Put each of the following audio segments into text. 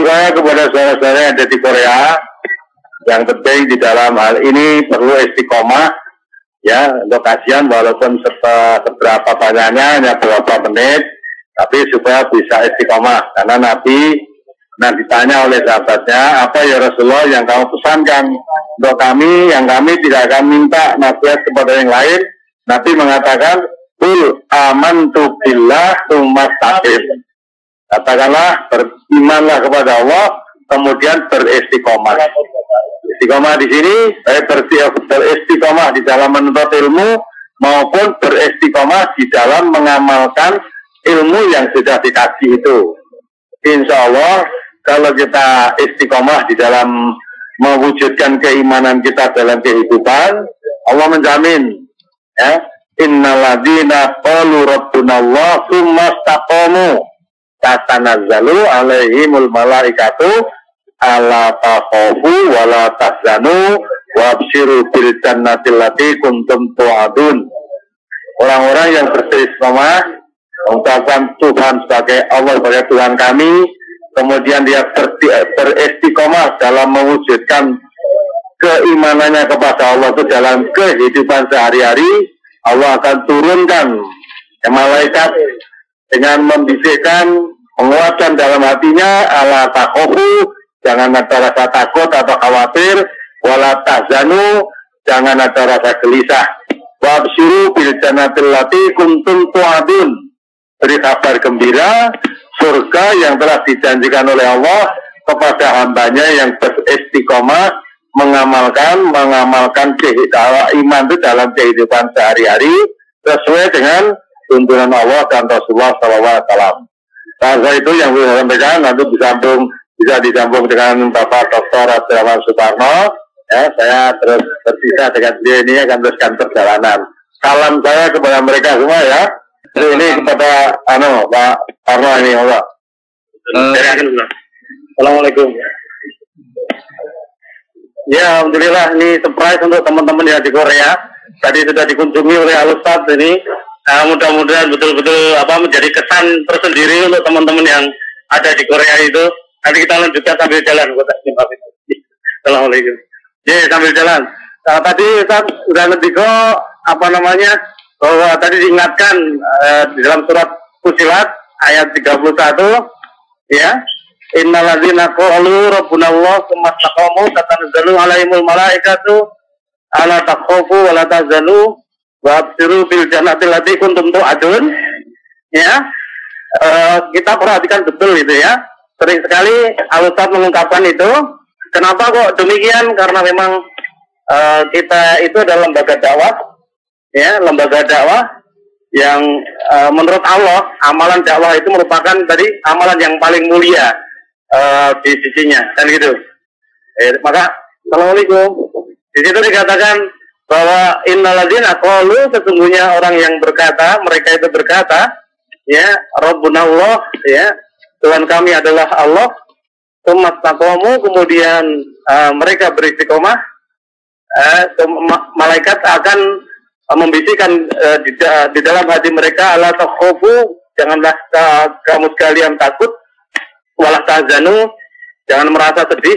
salam saya kepada saudara-saudara yang ada di Korea. Yang penting di dalam hal ini perlu istiqomah ya untuk kajian walaupun seberapa banyaknya hanya beberapa menit tapi supaya bisa istiqomah karena Nabi nah ditanya oleh sahabatnya apa ya Rasulullah yang kamu pesankan untuk kami yang kami tidak akan minta nasihat kepada yang lain Nabi mengatakan Kul amantu billah taqim. Katakanlah berimanlah kepada Allah kemudian beristiqomah. Istiqomah di sini saya beristiqomah di dalam menuntut ilmu maupun beristiqomah di dalam mengamalkan ilmu yang sudah dikaji itu. Insya Allah kalau kita istiqomah di dalam mewujudkan keimanan kita dalam kehidupan, Allah menjamin ya innaladina qalu rabbuna Allah summa istaqamu tatanazzalu alaihimul malaikatu ala takhafu wa la tahzanu wa abshiru bil kuntum tu'adun. Orang-orang yang beristiqomah mengucapkan Tuhan sebagai Allah sebagai Tuhan kami, kemudian dia beristiqomah dalam mewujudkan keimanannya kepada Allah itu dalam kehidupan sehari-hari, Allah akan turunkan malaikat dengan membisikkan, menguatkan dalam hatinya ala takofu jangan ada rasa takut atau khawatir, wala tahzanu, jangan ada rasa gelisah. Wabsyiru bil jannatil lati kuntum tu'adun. Beri kabar gembira, surga yang telah dijanjikan oleh Allah kepada hambanya yang beristiqomah mengamalkan mengamalkan iman itu dalam kehidupan sehari-hari sesuai dengan tuntunan Allah dan Rasulullah SAW. Nah, itu yang saya sampaikan nanti disambung bisa disambung dengan Bapak Dr. Abdurrahman Suparno. Ya, saya terus tersisa dengan dia ini akan teruskan perjalanan. Salam saya kepada mereka semua ya. Ini kepada anu Pak Parno ini Allah. Uh, Assalamualaikum. Ya, Alhamdulillah ini surprise untuk teman-teman yang di Korea. Tadi sudah dikunjungi oleh Alustad ini. Nah, mudah-mudahan betul-betul apa menjadi kesan tersendiri untuk teman-teman yang ada di Korea itu. Nanti kita lanjutkan sambil jalan kota Assalamualaikum. Ya sambil jalan. Nah, tadi Ustaz sudah lebih ke apa namanya bahwa tadi diingatkan uh, di dalam surat Fusilat ayat 31 ya Innalladzina qalu rabbuna Allah tsumma istaqamu tatanazzalu alaihimul malaikatu ala takhafu wa la tahzanu wa absiru bil jannati allati kuntum tu'adun ya uh, kita perhatikan betul itu ya sering sekali Al-Ustaz mengungkapkan itu. Kenapa kok demikian? Karena memang uh, kita itu adalah lembaga dakwah, ya lembaga dakwah yang uh, menurut Allah amalan dakwah itu merupakan tadi amalan yang paling mulia uh, di sisinya, kan gitu. Eh, maka Assalamualaikum. Di situ dikatakan bahwa innalladzina qalu sesungguhnya orang yang berkata, mereka itu berkata, ya Rabbuna Allah, ya Tuhan kami adalah Allah. Tumas takomu, kemudian uh, mereka beristiqomah, uh, malaikat akan uh, membisikkan uh, di, uh, di dalam hati mereka ala takhofu, janganlah uh, kamu sekalian takut, walah tahzanu, jangan merasa sedih,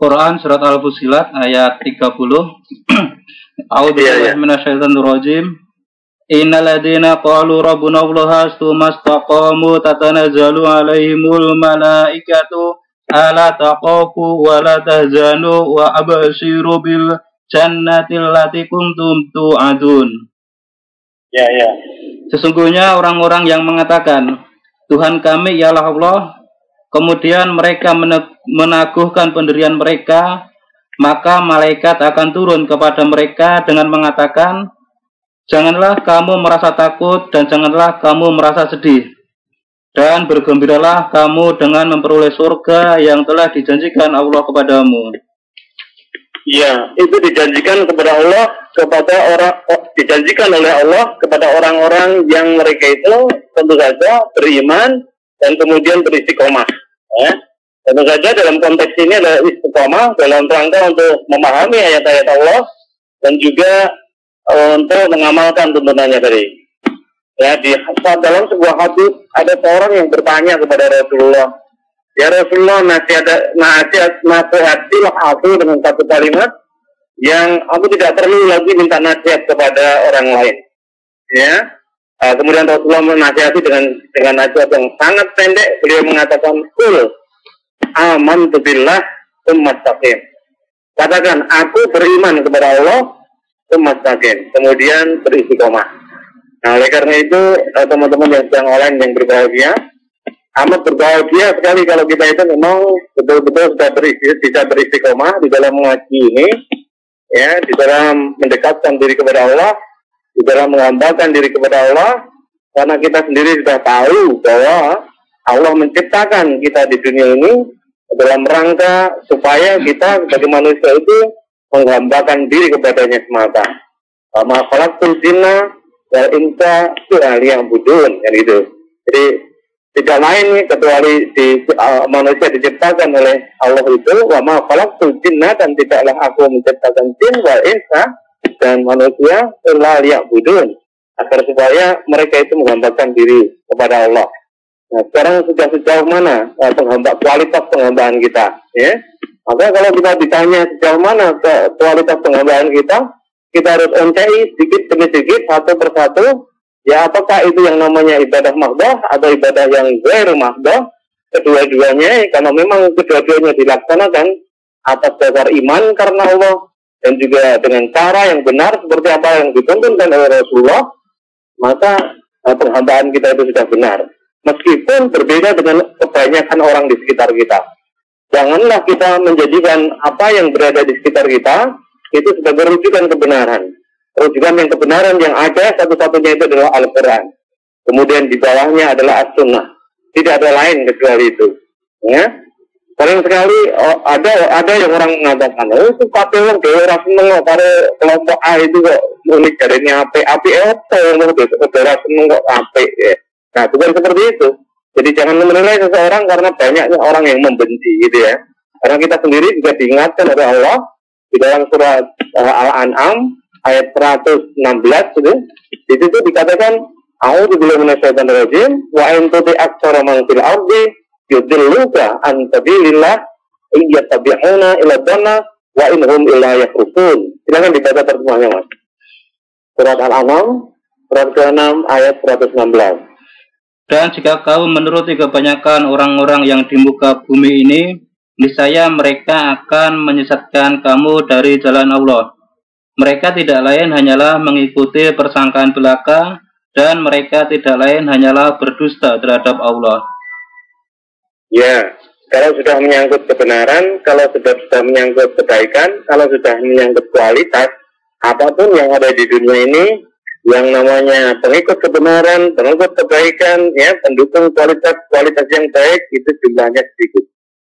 Quran surat Al-Fusilat ayat 30. A'udzu billahi minasyaitonir rajim. Innal ladzina qalu rabbuna Allah tsumma istaqamu tatanazzalu alaihimul malaikatu ala taqafu wa la tahzanu wa abshiru bil jannati allati kuntum tu'adun. Ya, ya. Sesungguhnya orang-orang yang mengatakan Tuhan kami ialah Allah, kemudian mereka menaguhkan pendirian mereka, maka malaikat akan turun kepada mereka dengan mengatakan, Janganlah kamu merasa takut dan janganlah kamu merasa sedih. Dan bergembiralah kamu dengan memperoleh surga yang telah dijanjikan Allah kepadamu. Ya, itu dijanjikan kepada Allah kepada orang oh, dijanjikan oleh Allah kepada orang-orang yang mereka itu tentu saja beriman dan kemudian beristiqomah. Ya. Tentu saja dalam konteks ini adalah istiqomah dalam rangka untuk memahami ayat-ayat Allah dan juga uh, untuk mengamalkan tuntunannya tadi. Ya, di dalam sebuah hadis ada seorang yang bertanya kepada Rasulullah, Ya Rasulullah nasihat nasihat aku dengan satu kalimat yang aku tidak perlu lagi minta nasihat kepada orang lain. Ya, uh, kemudian Rasulullah menasihati dengan dengan nasihat yang sangat pendek. Beliau mengatakan, "Kul aman billah ummastaqim." Katakan, aku beriman kepada Allah, ummastaqim. Kemudian beristiqomah. Nah, oleh karena itu, eh, teman-teman yang sedang online yang berbahagia, amat berbahagia sekali kalau kita itu memang betul-betul sudah berisi, bisa beristiqomah di dalam mengaji ini, ya, di dalam mendekatkan diri kepada Allah, di dalam menghambakan diri kepada Allah, karena kita sendiri sudah tahu bahwa Allah menciptakan kita di dunia ini dalam rangka supaya kita sebagai manusia itu menghambakan diri kepadanya semata. Sama khalaqtul jinna wal insa yang budun kan itu. Jadi tidak lain kecuali di uh, manusia diciptakan oleh Allah itu wa ma khalaqtul jinna dan tidaklah aku menciptakan jin wal insa dan manusia illa budun agar supaya mereka itu menghambakan diri kepada Allah. Nah, sekarang sudah sejauh mana uh, penghamba kualitas penghambaan kita, ya? Maka kalau kita ditanya sejauh mana ke kualitas penghambaan kita, kita harus uncai sedikit demi sedikit satu persatu ya apakah itu yang namanya ibadah mahdoh atau ibadah yang gair mahdoh kedua-duanya karena memang kedua-duanya dilaksanakan atas dasar iman karena Allah dan juga dengan cara yang benar seperti apa yang dituntunkan oleh Rasulullah maka eh, penghambaan kita itu sudah benar meskipun berbeda dengan kebanyakan orang di sekitar kita janganlah kita menjadikan apa yang berada di sekitar kita itu sebagai rujukan kebenaran. Rujukan yang kebenaran yang ada satu-satunya itu adalah Al-Quran. Kemudian di bawahnya adalah As-Sunnah. Tidak ada lain kecuali itu. Ya. Paling sekali oh, ada ada yang orang mengatakan, oh itu KPU orang dewa seneng kok pada kelompok A itu kok unik dari api api apa yang mau saudara seneng kok api ya. Nah bukan seperti itu. Jadi jangan menilai seseorang karena banyaknya orang yang membenci gitu ya. Karena kita sendiri juga diingatkan oleh Allah di dalam surat uh, Al-An'am ayat 116 itu di situ dikatakan A'udzu billahi minasyaitonir rajim wa in tuti aktsara fil ardi yudilluka an sabilillah iyyatabi'una ila dhanna wa in hum illa yakhrusun. Silakan dibaca terjemahnya Mas. Surat Al-An'am surat ke-6 ayat 116. Dan jika kau menuruti kebanyakan orang-orang yang di muka bumi ini, niscaya mereka akan menyesatkan kamu dari jalan Allah. Mereka tidak lain hanyalah mengikuti persangkaan belaka dan mereka tidak lain hanyalah berdusta terhadap Allah. Ya, kalau sudah menyangkut kebenaran, kalau sudah sudah menyangkut kebaikan, kalau sudah menyangkut kualitas, apa pun yang ada di dunia ini, yang namanya pengikut kebenaran, pengikut kebaikan, ya pendukung kualitas kualitas yang baik itu jumlahnya sedikit.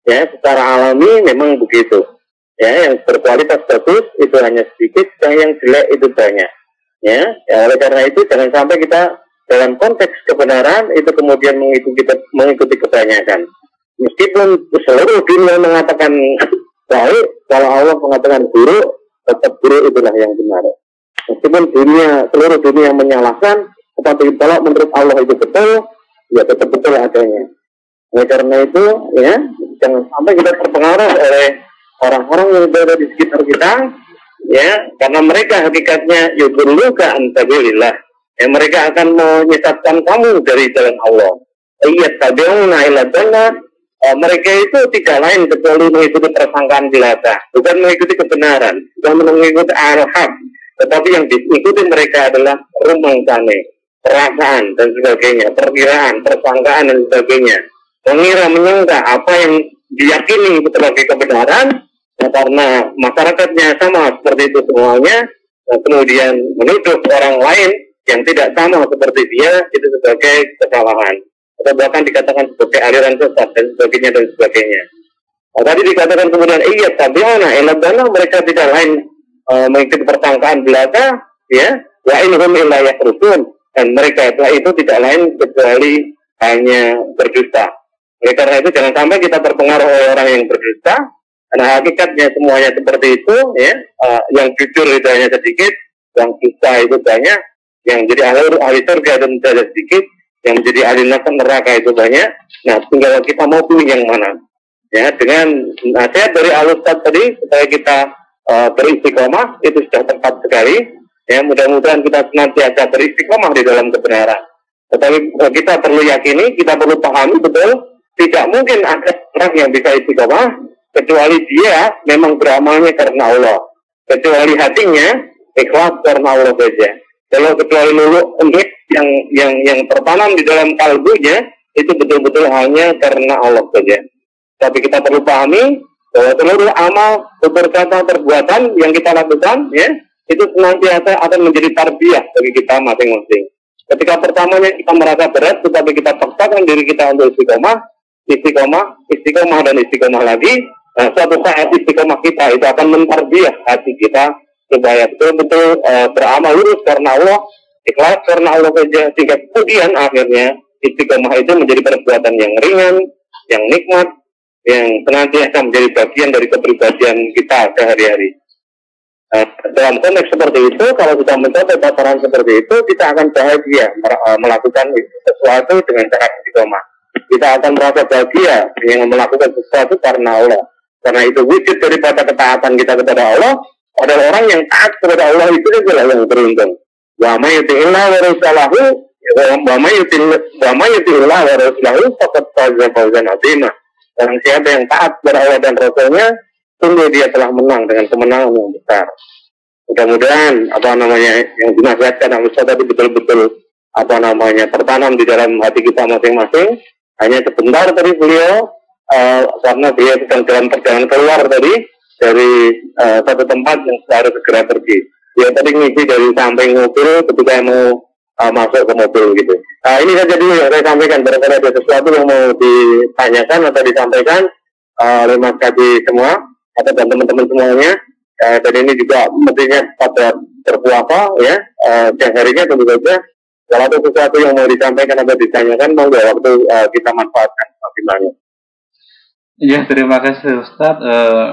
Ya secara alami memang begitu. Ya yang berkualitas bagus itu hanya sedikit dan yang jelek itu banyak. Ya, ya oleh karena itu jangan sampai kita dalam konteks kebenaran itu kemudian mengikuti mengikuti kebanyakan meskipun seluruh dunia mengatakan baik kalau Allah mengatakan buruk tetap buruk itulah yang benar. Meskipun dunia seluruh dunia menyalahkan tetapi kalau menurut Allah itu betul ya tetap betul adanya. Oleh karena itu ya jangan sampai kita terpengaruh oleh orang-orang yang berada di sekitar kita ya karena mereka hakikatnya yudulluka antabilillah ya mereka akan menyesatkan kamu dari jalan Allah. Iya tabi'una ila uh, mereka itu tidak lain kecuali mengikuti persangkaan jelata bukan mengikuti kebenaran bukan mengikuti al-haq. Tetapi yang diikuti mereka adalah rumang kane perasaan dan sebagainya perkiraan persangkaan dan sebagainya. Mengira menyangka apa yang diyakini sebagai kebenaran ya, karena masyarakatnya sama seperti itu semuanya dan kemudian menuduh orang lain yang tidak sama seperti dia itu sebagai kesalahan atau bahkan dikatakan sebagai aliran sesat dan sebagainya dan sebagainya. Nah, tadi dikatakan kemudian iya tapi mana? Elabana mereka tidak lain uh, mengikuti persangkaan belaka ya? Wa inhum illa yakrufun dan mereka itu tidak lain kecuali hanya berdusta. Oleh karena itu jangan sampai kita terpengaruh oleh orang yang berdusta. Karena hakikatnya semuanya seperti itu ya? Uh, yang jujur itu hanya sedikit, yang dusta itu banyak, yang jadi ahli ahli surga itu menjadi sedikit, yang menjadi ahli neraka itu banyak. Nah, tinggal kita mau pilih yang mana. Ya, dengan nasihat dari Al-Ustaz tadi supaya kita uh, beristiqomah itu sudah tepat sekali. Ya, mudah-mudahan kita senantiasa beristiqomah di dalam kebenaran. Tetapi uh, kita perlu yakini, kita perlu pahami betul, tidak mungkin ada orang yang bisa istiqomah kecuali dia memang beramalnya karena Allah. Kecuali hatinya ikhlas karena Allah saja. Kalau kecuali lulu yang yang yang tertanam di dalam kalbunya itu betul-betul hanya karena Allah saja. Tapi kita perlu pahami bahwa seluruh amal, kata, perbuatan yang kita lakukan, ya, itu senantiasa akan menjadi tarbiyah bagi kita masing-masing. Ketika pertamanya kita merasa berat, tetapi kita paksakan diri kita untuk istiqomah, istiqomah, istiqomah dan istiqomah lagi, nah, suatu saat istiqomah kita itu akan mentarbiyah hati kita supaya betul-betul uh, beramal lurus karena Allah, ikhlas karena Allah saja, sehingga kemudian akhirnya istiqomah itu menjadi perbuatan yang ringan, yang nikmat, yang senantiasa menjadi bagian dari kepribadian kita sehari-hari. Nah, dalam konteks seperti itu, kalau kita mencapai tataran seperti itu, kita akan bahagia eh, melakukan sesuatu dengan cara istiqomah. Kita akan merasa bahagia dengan melakukan sesuatu karena Allah. Karena itu wujud daripada ketaatan kita kepada Allah adalah orang yang taat kepada Allah itu adalah yang beruntung. Wa may yuti'illah wa rasulahu wa may yuti'illah wa rasulahu faqad faza fawzan 'azimah. Orang siapa yang taat kepada Allah dan Rasulnya, sungguh dia telah menang dengan kemenangan yang besar. Mudah-mudahan apa namanya yang dinasihatkan Ustaz tadi betul-betul apa namanya tertanam di dalam hati kita masing-masing. Hanya sebentar tadi beliau uh, karena dia sedang dalam perjalanan keluar tadi dari uh, satu tempat yang harus segera pergi. Dia tadi ngisi dari samping mobil ketika mau uh, masuk ke mobil gitu. Nah ini saja dulu yang saya sampaikan. Barangkali ada sesuatu yang mau ditanyakan atau disampaikan uh, oleh Mas Kaji semua atau teman-teman semuanya. Uh, dan ini juga mestinya pada berpuasa ya. Uh, siang harinya tentu saja. Kalau ada sesuatu yang mau disampaikan atau ditanyakan, monggo waktu uh, kita manfaatkan maksimalnya. Ya, terima kasih Ustadz. Uh,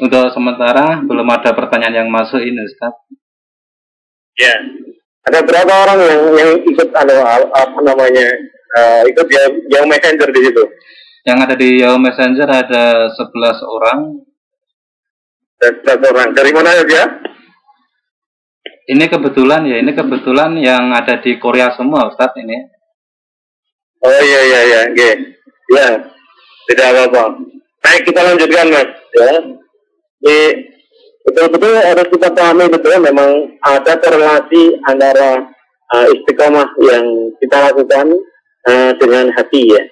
untuk sementara belum ada pertanyaan yang masuk ini Ustadz. Ya, ada berapa orang yang yang ikut anu apa namanya uh, ikut yang yang messenger di situ? Yang ada di Yahoo Messenger ada 11 orang. 11 orang. Dari mana ya ini kebetulan ya ini kebetulan yang ada di Korea semua Ustadz ini. Oh iya iya iya oke. Ya tidak apa-apa. Baik kita lanjutkan mas. Ya ini betul-betul harus kita pahami betul memang ada korelasi antara uh, istiqomah yang kita lakukan uh, dengan hati ya.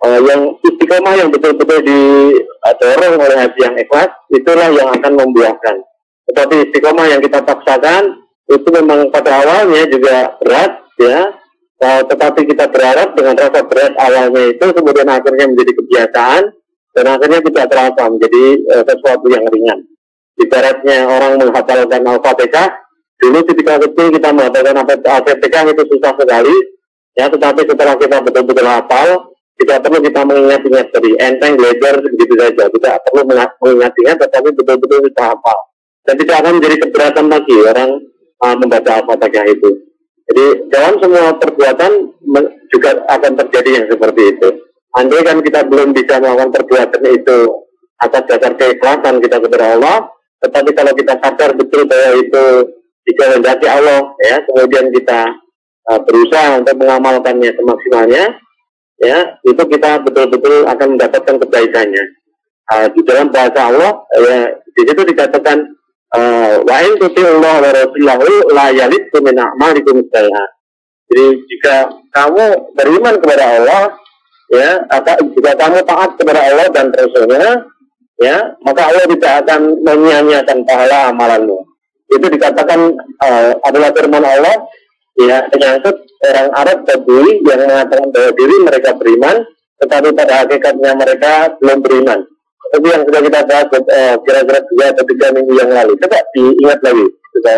Uh, yang istiqomah yang betul-betul didorong oleh hati yang ikhlas, itulah yang akan membuahkan. Tetapi istiqomah yang kita paksakan, itu memang pada awalnya juga berat ya, uh, tetapi kita berharap dengan rasa berat awalnya itu kemudian akhirnya menjadi kebiasaan dan akhirnya tidak terasa menjadi uh, sesuatu yang ringan ibaratnya orang menghafalkan Al-Fatihah, dulu ketika kecil kita menghafalkan Al-Fatihah itu susah sekali, ya tetapi setelah kita betul-betul hafal, tidak perlu kita mengingat-ingat tadi, enteng belajar begitu saja, tidak perlu mengingat-ingat, tetapi betul-betul kita hafal. Dan tidak akan menjadi keberatan lagi orang uh, membaca Al-Fatihah itu. Jadi dalam semua perbuatan juga akan terjadi yang seperti itu. Andai kan kita belum bisa melakukan perbuatan itu atas dasar keikhlasan kita kepada Allah, tetapi kalau kita sadar betul bahwa itu dikehendaki Allah, ya, kemudian kita uh, berusaha untuk mengamalkannya semaksimalnya, ya, itu kita betul-betul akan mendapatkan kebaikannya. Uh, di dalam bahasa Allah, ya, di situ dikatakan uh, wa in Allah wa rasulahu a'malikum Jadi jika kamu beriman kepada Allah, ya, atau jika kamu taat kepada Allah dan Rasulnya, ya maka Allah tidak akan menyia-nyiakan pahala amalanmu. Itu dikatakan uh, adalah firman Allah ya menyangkut orang Arab Badui yang mengatakan bahwa diri mereka beriman, tetapi pada hakikatnya mereka belum beriman. Tapi yang sudah kita bahas eh, kira-kira dua atau tiga minggu yang lalu. Coba diingat lagi. Kita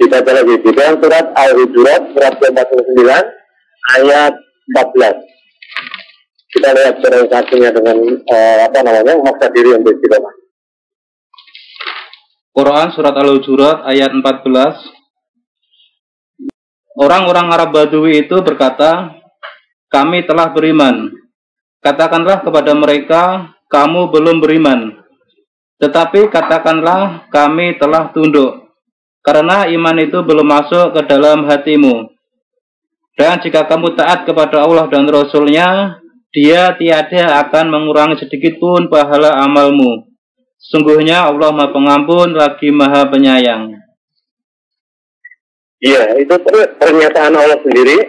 baca lagi di dalam surat Al-Hujurat surat ke-49 ayat 14. Kita lihat satunya dengan eh, apa namanya maksa diri untuk istiqomah. Quran surat Al-Hujurat ayat 14 Orang-orang Arab Badui itu berkata, kami telah beriman. Katakanlah kepada mereka, kamu belum beriman. Tetapi katakanlah, kami telah tunduk. Karena iman itu belum masuk ke dalam hatimu. Dan jika kamu taat kepada Allah dan Rasulnya, dia tiada akan mengurangi sedikit pun pahala amalmu. Sungguhnya Allah Maha Pengampun lagi Maha Penyayang. Iya, itu pernyataan Allah sendiri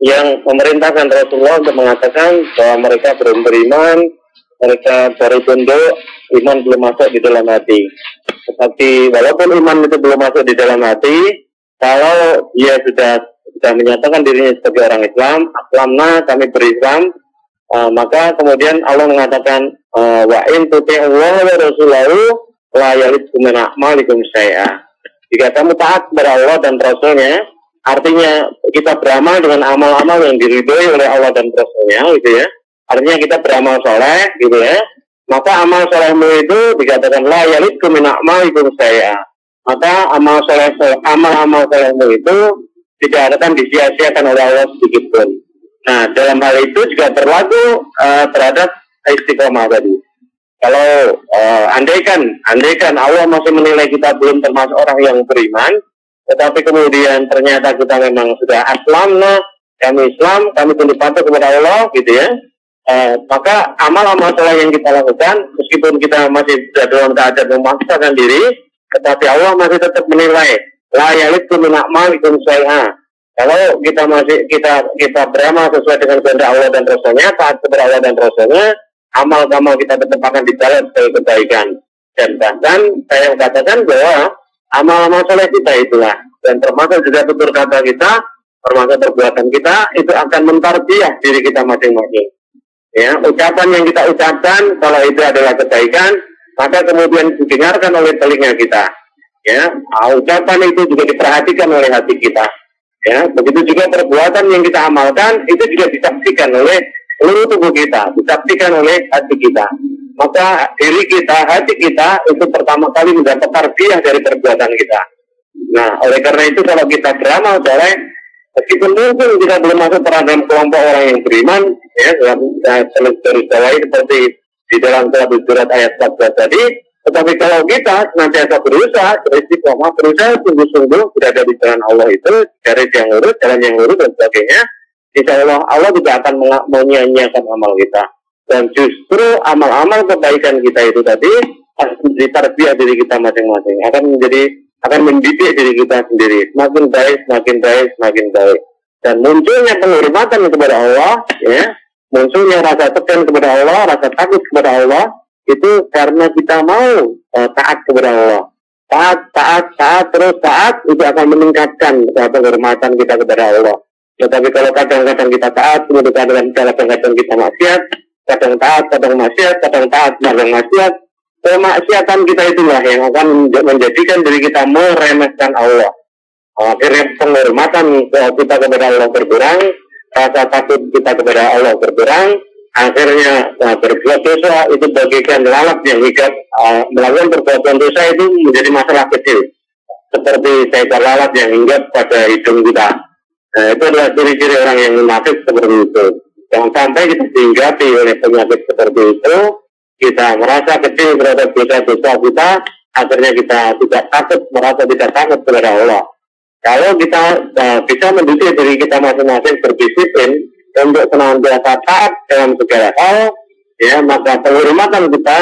yang memerintahkan Rasulullah untuk mengatakan bahwa mereka belum beriman, mereka baru tunduk, iman belum masuk di dalam hati. Tetapi walaupun iman itu belum masuk di dalam hati, kalau dia sudah sudah menyatakan dirinya sebagai orang Islam, Islamna kami berislam, uh, maka kemudian Allah mengatakan uh, wa in Allah wa rasulahu la yalikum min a'malikum syai'a jika kamu taat kepada Allah dan Rasulnya, artinya kita beramal dengan amal-amal yang diridhoi oleh Allah dan Rasulnya, gitu ya. Artinya kita beramal soleh, gitu ya. Maka amal solehmu itu dikatakan la yalid min saya. Maka amal soleh amal-amal solehmu itu tidak akan disia-siakan oleh Allah sedikit pun. Nah, dalam hal itu juga berlaku uh, terhadap istiqomah tadi. Kalau uh, andaikan, andaikan Allah masih menilai kita belum termasuk orang yang beriman, tetapi kemudian ternyata kita memang sudah aslamna, kami Islam, kami tunduk patuh kepada Allah, gitu ya. Uh, maka amal-amal soleh yang kita lakukan, meskipun kita masih dalam keadaan memaksakan diri, tetapi Allah masih tetap menilai la yalitu min a'malikum syai'a. Kalau kita masih kita kita beramal sesuai dengan kehendak Allah dan Rasulnya, taat kepada Allah dan Rasulnya, amal-amal kita tetap akan dibalas sebagai kebaikan. Dan bahkan saya katakan bahwa amal-amal soleh kita itulah dan termasuk juga tutur kata kita, termasuk perbuatan kita itu akan mentarbiah diri kita masing-masing. Ya, ucapan yang kita ucapkan kalau itu adalah kebaikan, maka kemudian didengarkan oleh telinga kita. Ya, ucapan itu juga diperhatikan oleh hati kita. Ya, begitu juga perbuatan yang kita amalkan itu juga disaksikan oleh seluruh tubuh kita, disaksikan oleh hati kita. Maka diri kita, hati kita itu pertama kali mendapat tarbiyah dari perbuatan kita. Nah, oleh karena itu kalau kita beramal soleh, meskipun mungkin kita belum masuk terhadap kelompok orang yang beriman, ya, dalam garis bawahi seperti di dalam surat surat ayat 14 tadi, tetapi kalau kita senantiasa berusaha, beristiqomah, berusaha sungguh-sungguh berada di jalan Allah itu, garis yang lurus, jalan yang lurus dan sebagainya, Insya Allah Allah tidak akan menyanyiakan amal kita. Dan justru amal-amal kebaikan kita itu tadi akan menjadi diri kita masing-masing. Akan menjadi akan mendidik diri kita sendiri. Semakin baik, semakin baik, semakin baik. Dan munculnya penghormatan kepada Allah, ya, munculnya rasa tekan kepada Allah, rasa takut kepada Allah, itu karena kita mau uh, taat kepada Allah. Taat, taat, taat, terus taat, itu akan meningkatkan penghormatan kita kepada Allah. Tetapi kalau kadang-kadang kita taat, kemudian kadang-kadang kita maksiat, kadang taat, kadang maksiat, kadang taat, kadang maksiat, kemaksiatan kita itulah yang akan menjadikan diri kita meremehkan Allah. Akhirnya penghormatan kita kepada Allah berkurang, rasa takut kita kepada Allah berkurang, akhirnya nah, berbuat dosa itu bagikan lalat yang hingga uh, melakukan perbuatan dosa itu menjadi masalah kecil seperti seekor lalat yang hingga pada hidung kita Nah, itu adalah ciri-ciri orang yang munafik seperti itu. Jangan sampai kita dihinggapi oleh penyakit seperti itu, kita merasa kecil terhadap dosa-dosa kita, akhirnya kita tidak takut, merasa tidak takut kepada Allah. Kalau kita uh, bisa mendidik diri kita masing-masing berdisiplin untuk senantiasa taat dalam segala hal, ya maka penghormatan kita,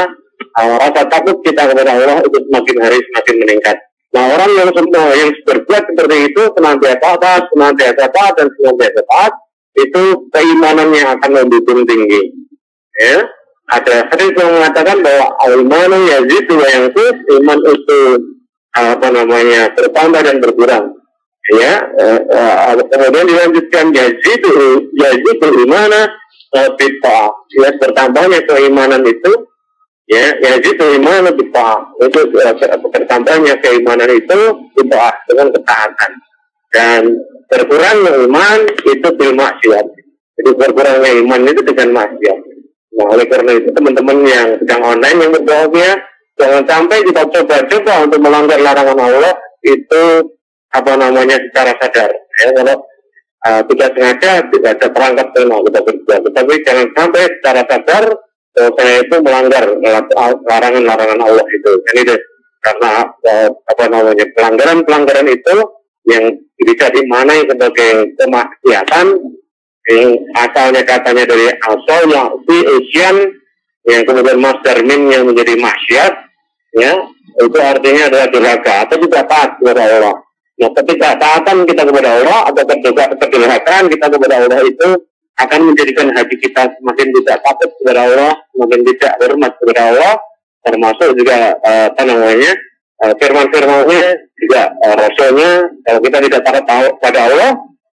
uh, rasa takut kita kepada Allah itu semakin hari semakin meningkat. Nah orang yang semua yang berbuat seperti itu senantiasa taat, senantiasa taat dan senantiasa taat itu keimanannya akan lebih tinggi. Ya, ada hadis yang mengatakan bahwa al-imanu yazidu wa yanqus, iman itu apa namanya bertambah dan berkurang ya uh, uh, kemudian dilanjutkan yazidu yazidu imana uh, bita ya bertambahnya keimanan itu ya yazidu imana bita itu uh, bertambahnya keimanan itu bita dengan ketaatan. Dan berkurangnya iman itu bil maksiat. Jadi berkurangnya iman itu dengan maksiat. Nah oleh karena itu teman-teman yang sedang online yang berdoa jangan sampai kita coba-coba untuk melanggar larangan Allah itu apa namanya secara sadar. Ya kalau uh, tidak sengaja tidak ada perangkat tema kita berbuat tetapi jangan sampai secara sadar bahwa saya itu melanggar larangan-larangan Allah itu. Itu karena uh, apa namanya pelanggaran-pelanggaran itu yang bisa dimanai sebagai kemaksiatan yang asalnya katanya dari asal yang si usian yang kemudian master min yang menjadi maksiat ya itu artinya adalah durhaka. Atau juga taat kepada Allah Nah, ketika taatan kita kepada Allah atau ketika kedurhakaan kita kepada Allah itu akan menjadikan hati kita semakin tidak takut kepada Allah, semakin tidak hormat kepada Allah, termasuk juga uh, apa namanya uh, firman-firmannya juga uh, rasulnya kalau kita tidak takut pada Allah,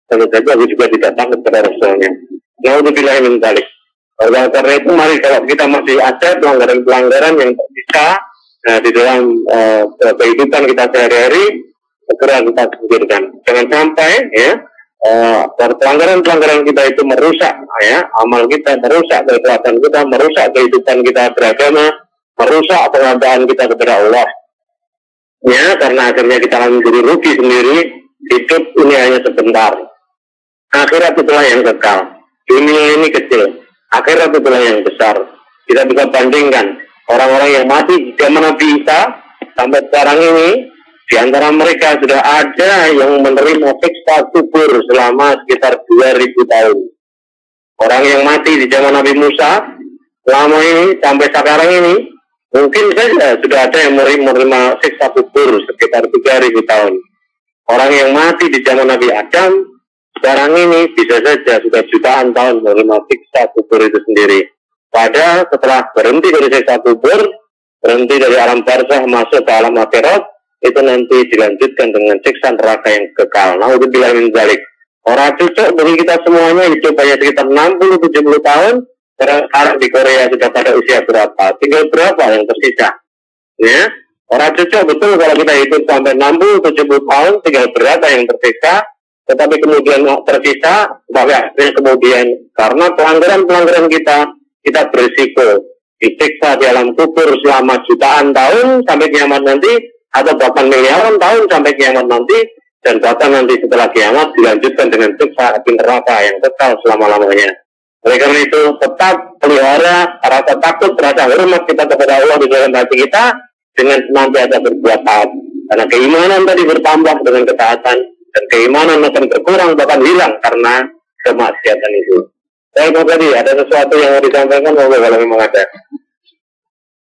tentu saja juga tidak takut pada rasulnya. Nah, untuk min balik. Oleh karena itu mari kalau kita masih ada pelanggaran-pelanggaran yang nah, di dalam kehidupan kita sehari-hari segera kita singkirkan. Jangan sampai ya uh, pelanggaran-pelanggaran kita itu merusak ya amal kita, merusak kekuatan kita, merusak kehidupan kita beragama, merusak pengadaan kita kepada Allah. Ya, karena akhirnya kita akan menjadi rugi sendiri. Hidup ini hanya sebentar. Akhirat itulah yang kekal. Dunia ini kecil. Akhirat itulah yang besar. Kita bisa bandingkan orang-orang yang mati di zaman Nabi Isa sampai sekarang ini di antara mereka sudah ada yang menerima siksa kubur selama sekitar 2000 tahun. Orang yang mati di zaman Nabi Musa selama ini sampai sekarang ini mungkin saja sudah ada yang menerima siksa kubur sekitar 3000 tahun. Orang yang mati di zaman Nabi Adam sekarang ini bisa saja sudah jutaan tahun menerima siksa kubur itu sendiri. Padahal setelah berhenti dari siksa kubur, berhenti dari alam barzah masuk ke alam akhirat, itu nanti dilanjutkan dengan siksa neraka yang kekal. Nah, itu bilang balik. Orang cocok bagi kita semuanya hidup hanya sekitar 60-70 tahun. Sekarang di Korea sudah pada usia berapa? Tinggal berapa yang tersisa? Ya, orang cocok betul kalau kita hidup sampai 60-70 tahun, tinggal berapa yang tersisa? Tetapi kemudian tersisa, bahwa kemudian karena pelanggaran-pelanggaran kita, kita berisiko disiksa di alam kubur selama jutaan tahun sampai kiamat nanti atau bahkan miliaran tahun sampai kiamat nanti dan bahkan nanti setelah kiamat dilanjutkan dengan siksa api neraka yang kekal selama-lamanya. Oleh karena itu tetap pelihara rasa takut, rasa hormat kita kepada Allah di dalam hati kita dengan senantiasa berbuat taat. Karena keimanan tadi bertambah dengan ketaatan dan keimanan akan berkurang bahkan hilang karena kemaksiatan itu. Saya mau tadi ada sesuatu yang mau disampaikan, monggo kalau memang ada.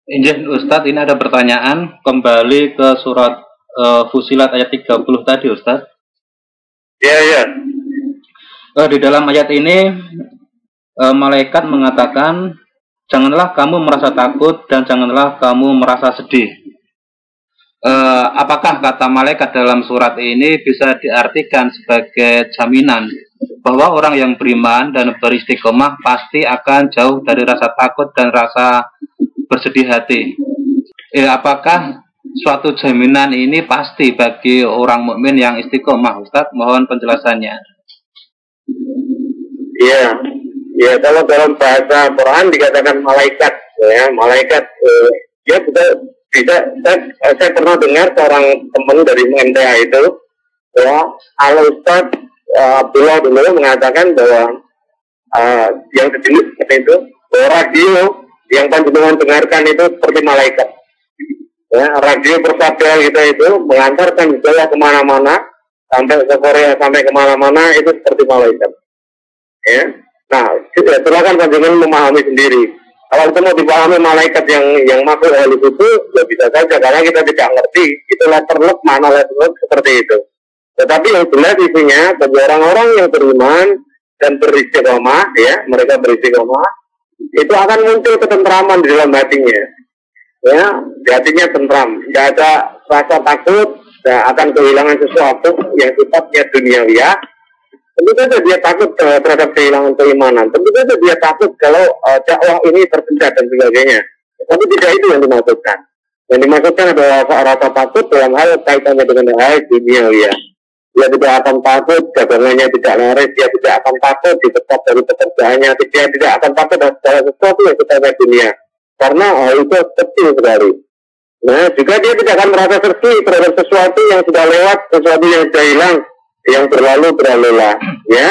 Injil Ustadz, ini ada pertanyaan kembali ke surat uh, Fusilat ayat 30 tadi Ustadz. Iya, iya. Uh, di dalam ayat ini uh, malaikat mengatakan janganlah kamu merasa takut dan janganlah kamu merasa sedih. Uh, apakah kata malaikat dalam surat ini bisa diartikan sebagai jaminan bahwa orang yang beriman dan beristiqomah pasti akan jauh dari rasa takut dan rasa bersedih hati. Eh, apakah suatu jaminan ini pasti bagi orang mukmin yang istiqomah, Ustaz? Mohon penjelasannya. Iya, ya kalau dalam bahasa Quran dikatakan malaikat, ya malaikat, eh, ya bisa, bisa saya, saya pernah dengar seorang teman dari MTA itu, ya Al Ustaz uh, Abdullah dulu mengatakan bahwa uh, yang sejenis seperti itu, radio yang panjenengan dengarkan itu seperti malaikat. Ya, radio bersabda kita itu mengantarkan hidayah ke mana-mana, sampai ke Korea, sampai ke mana-mana itu seperti malaikat. Ya, nah, ya, silakan panjenengan memahami sendiri. Kalau kita mau dipahami malaikat yang yang masuk oleh itu, ya bisa saja karena kita tidak ngerti itu letter mana letter seperti itu. Tetapi yang jelas isinya bagi orang-orang yang beriman dan beristiqomah, ya mereka beristiqomah, itu akan muncul ketentraman di dalam hatinya. ya di hatinya tentram, nggak ada rasa takut, ya, akan kehilangan sesuatu yang sifatnya duniawi ya. Tentu saja dia takut terhadap kehilangan keimanan. Tentu saja dia takut kalau uh, dakwah ini terpencar dan sebagainya. Tapi tidak itu yang dimaksudkan. Yang dimaksudkan adalah rasa takut dalam hal kaitannya dengan hal duniawi ya dia tidak akan takut dagangannya tidak laris, dia tidak akan takut dipecat dari pekerjaannya, dia tidak akan takut dan segala sesuatu yang kita dunia. Karena oh, itu kecil sekali. Nah, juga dia tidak akan merasa sedih terhadap sesuatu yang sudah lewat, sesuatu yang sudah hilang, yang berlalu berlalulah, ya.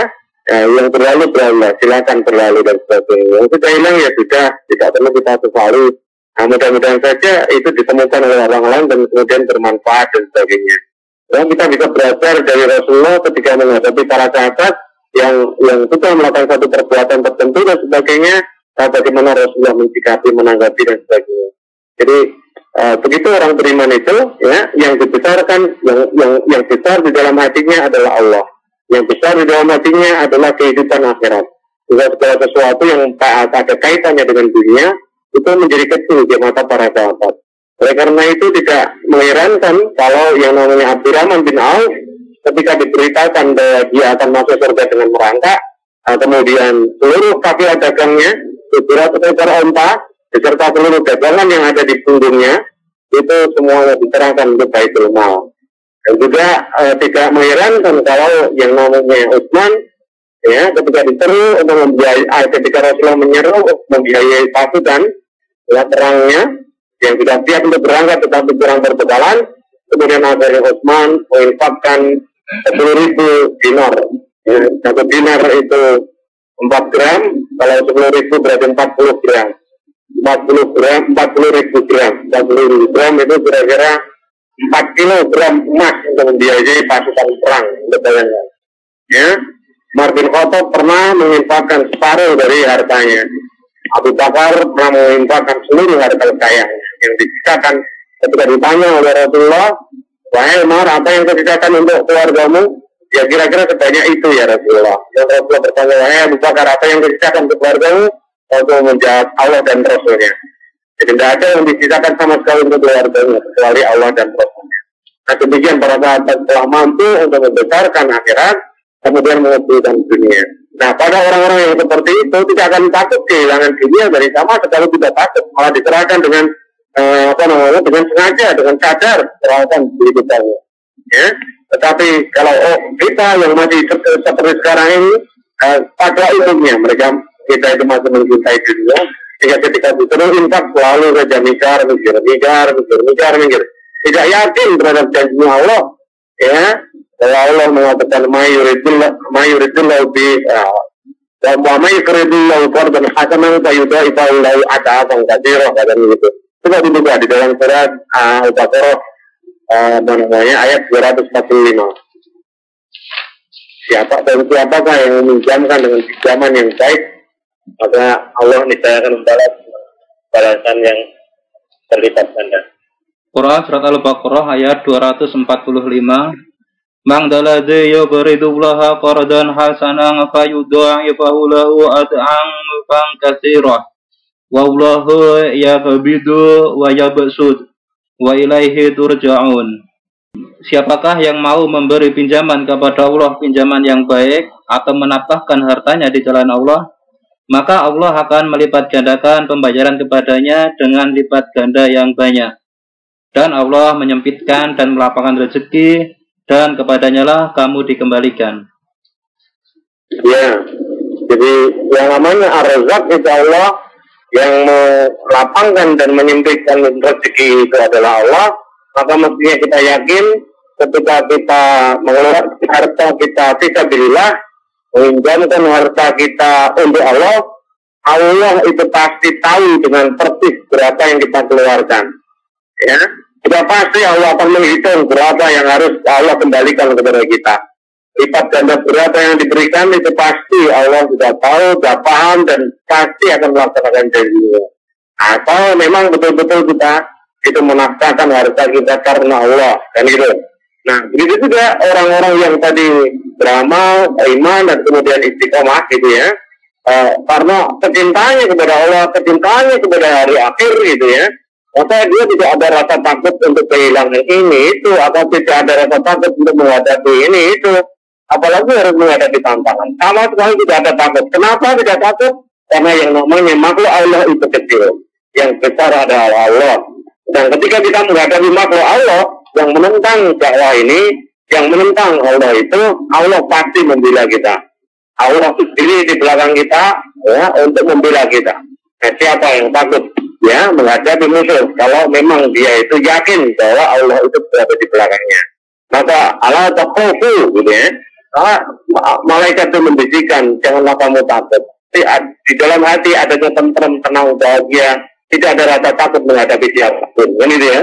ya yang berlalu berlalu, silakan berlalu dan sebagainya. Yang sudah hilang ya sudah, tidak perlu kita sesali. Nah, mudah-mudahan saja itu ditemukan oleh orang lain dan kemudian bermanfaat dan sebagainya. Dan kita bisa belajar dari Rasulullah ketika menghadapi para sahabat yang yang sudah melakukan satu perbuatan tertentu dan sebagainya, bagaimana Rasulullah mensikapi, menanggapi dan sebagainya. Jadi uh, begitu orang beriman itu, ya, yang dibesarkan, yang yang yang besar di dalam hatinya adalah Allah. Yang besar di dalam hatinya adalah kehidupan akhirat. Juga segala sesuatu yang ada kaitannya dengan dunia itu menjadi kecil di mata para sahabat. Oleh karena itu tidak mengherankan kalau yang namanya Abdurrahman bin Auf ketika diberitakan bahwa dia akan masuk surga dengan merangkak, uh, kemudian seluruh kafilah dagangnya, 700 ekor onta, beserta seluruh dagangan yang ada di punggungnya, itu semuanya diserahkan untuk Baitul Mal. Dan juga uh, tidak mengherankan kalau yang namanya Utsman ya ketika diteru untuk membiayai ketika Rasulullah menyeru membiayai pasukan ya terangnya yang tidak siap untuk berangkat tetapi kurang berbekalan. Kemudian akhirnya Utsman menginfakkan 10 ribu dinar. Ya, dinar itu 4 gram, kalau 10 ribu berarti 40 gram. 40 gram, 40 ribu gram. 40 ribu gram itu kira-kira 4 kilogram emas untuk membiayai pasukan perang. Betulnya. Ya, Martin Khattab pernah menginfakkan separuh dari hartanya. Abu Bakar pernah menginfakkan seluruh harta kekayaan yang disisakan ketika ditanya oleh Rasulullah, wahai Umar, apa yang kau untuk keluargamu? Ya kira-kira sebanyak itu ya Rasulullah. Dan Rasulullah bertanya, wahai Abu Bakar, apa yang disisakan untuk keluargamu? Rasulullah menjawab, Allah dan Rasulnya. Jadi tidak ada yang disisakan sama sekali untuk keluarganya, kecuali Allah dan Rasulnya. Nah demikian para sahabat telah mampu untuk membesarkan akhirat, kemudian mengumpulkan dunia. Nah, pada orang-orang yang seperti itu tidak akan takut kehilangan dunia dari sama sekali tidak takut, malah diserahkan dengan eh, apa namanya dengan sengaja dengan sadar perawatan diri kita ya tetapi kalau oh, kita yang masih seperti sekarang ini eh, pada umumnya mereka kita itu masih mencintai dunia sehingga ketika disuruh infak selalu saja mikir mikir mikir mikir mikir mikir tidak yakin terhadap janji Allah ya kalau Allah mengatakan mayuridullah mayuridullah bi wa may yuridullahu qardan hasanan fayudaifahu lahu ata'afan katsira kata begitu Coba dibuka di dalam surat uh, Al-Baqarah uh, namanya ayat 245. Siapa dan siapakah yang meminjamkan dengan pinjaman yang baik, maka Allah niscaya akan membalas balasan yang terlibat ganda. Quran surat Al-Baqarah ayat 245 Mang dalade yuqridullaha qardan hasanan fayudha'ifahu lahu ad'an fam katsirah Wallahu yaghbidu wa yabsud wa ilaihi turja'un. Siapakah yang mau memberi pinjaman kepada Allah pinjaman yang baik atau menapkahkan hartanya di jalan Allah, maka Allah akan melipat gandakan pembayaran kepadanya dengan lipat ganda yang banyak. Dan Allah menyempitkan dan melapangkan rezeki dan kepadanya lah kamu dikembalikan. Ya, jadi yang namanya ar-razak itu Allah yang melapangkan dan menyempitkan rezeki itu adalah Allah, maka mestinya kita yakin ketika kita mengeluarkan harta kita fisabilillah, meminjamkan harta kita untuk Allah, Allah itu pasti tahu dengan persis berapa yang kita keluarkan. Ya, sudah pasti Allah akan menghitung berapa yang harus Allah kembalikan kepada kita lipat ganda berapa yang diberikan itu pasti Allah sudah tahu, sudah paham dan pasti akan melaksanakan janjinya. Atau memang betul-betul kita itu menafkahkan harta kita karena Allah kan gitu. Nah begitu juga orang-orang yang tadi beramal, iman dan kemudian istiqomah gitu ya. Uh, karena kecintanya kepada Allah, kecintanya kepada hari akhir gitu ya, maka dia tidak ada rasa takut untuk kehilangan ini itu. Atau tidak ada rasa takut untuk menghadapi ini itu. Apalagi harus menghadapi tantangan. Sama sekali tidak ada takut. Kenapa tidak takut? Karena yang namanya makhluk Allah itu kecil. Yang besar adalah Allah. Dan ketika kita menghadapi makhluk Allah yang menentang dakwah ini yang menentang Allah itu Allah pasti membela kita. Allah sendiri di belakang kita ya untuk membela kita. Nah, siapa yang takut ya menghadapi musuh. Kalau memang dia itu yakin bahwa Allah itu berada di belakangnya. Maka Allah takofu gitu ya. Karena malaikat itu membisikkan janganlah kamu takut. Di dalam hati ada tenteram tenang bahagia. Tidak ada rasa takut menghadapi siapa pun. Kan itu ya?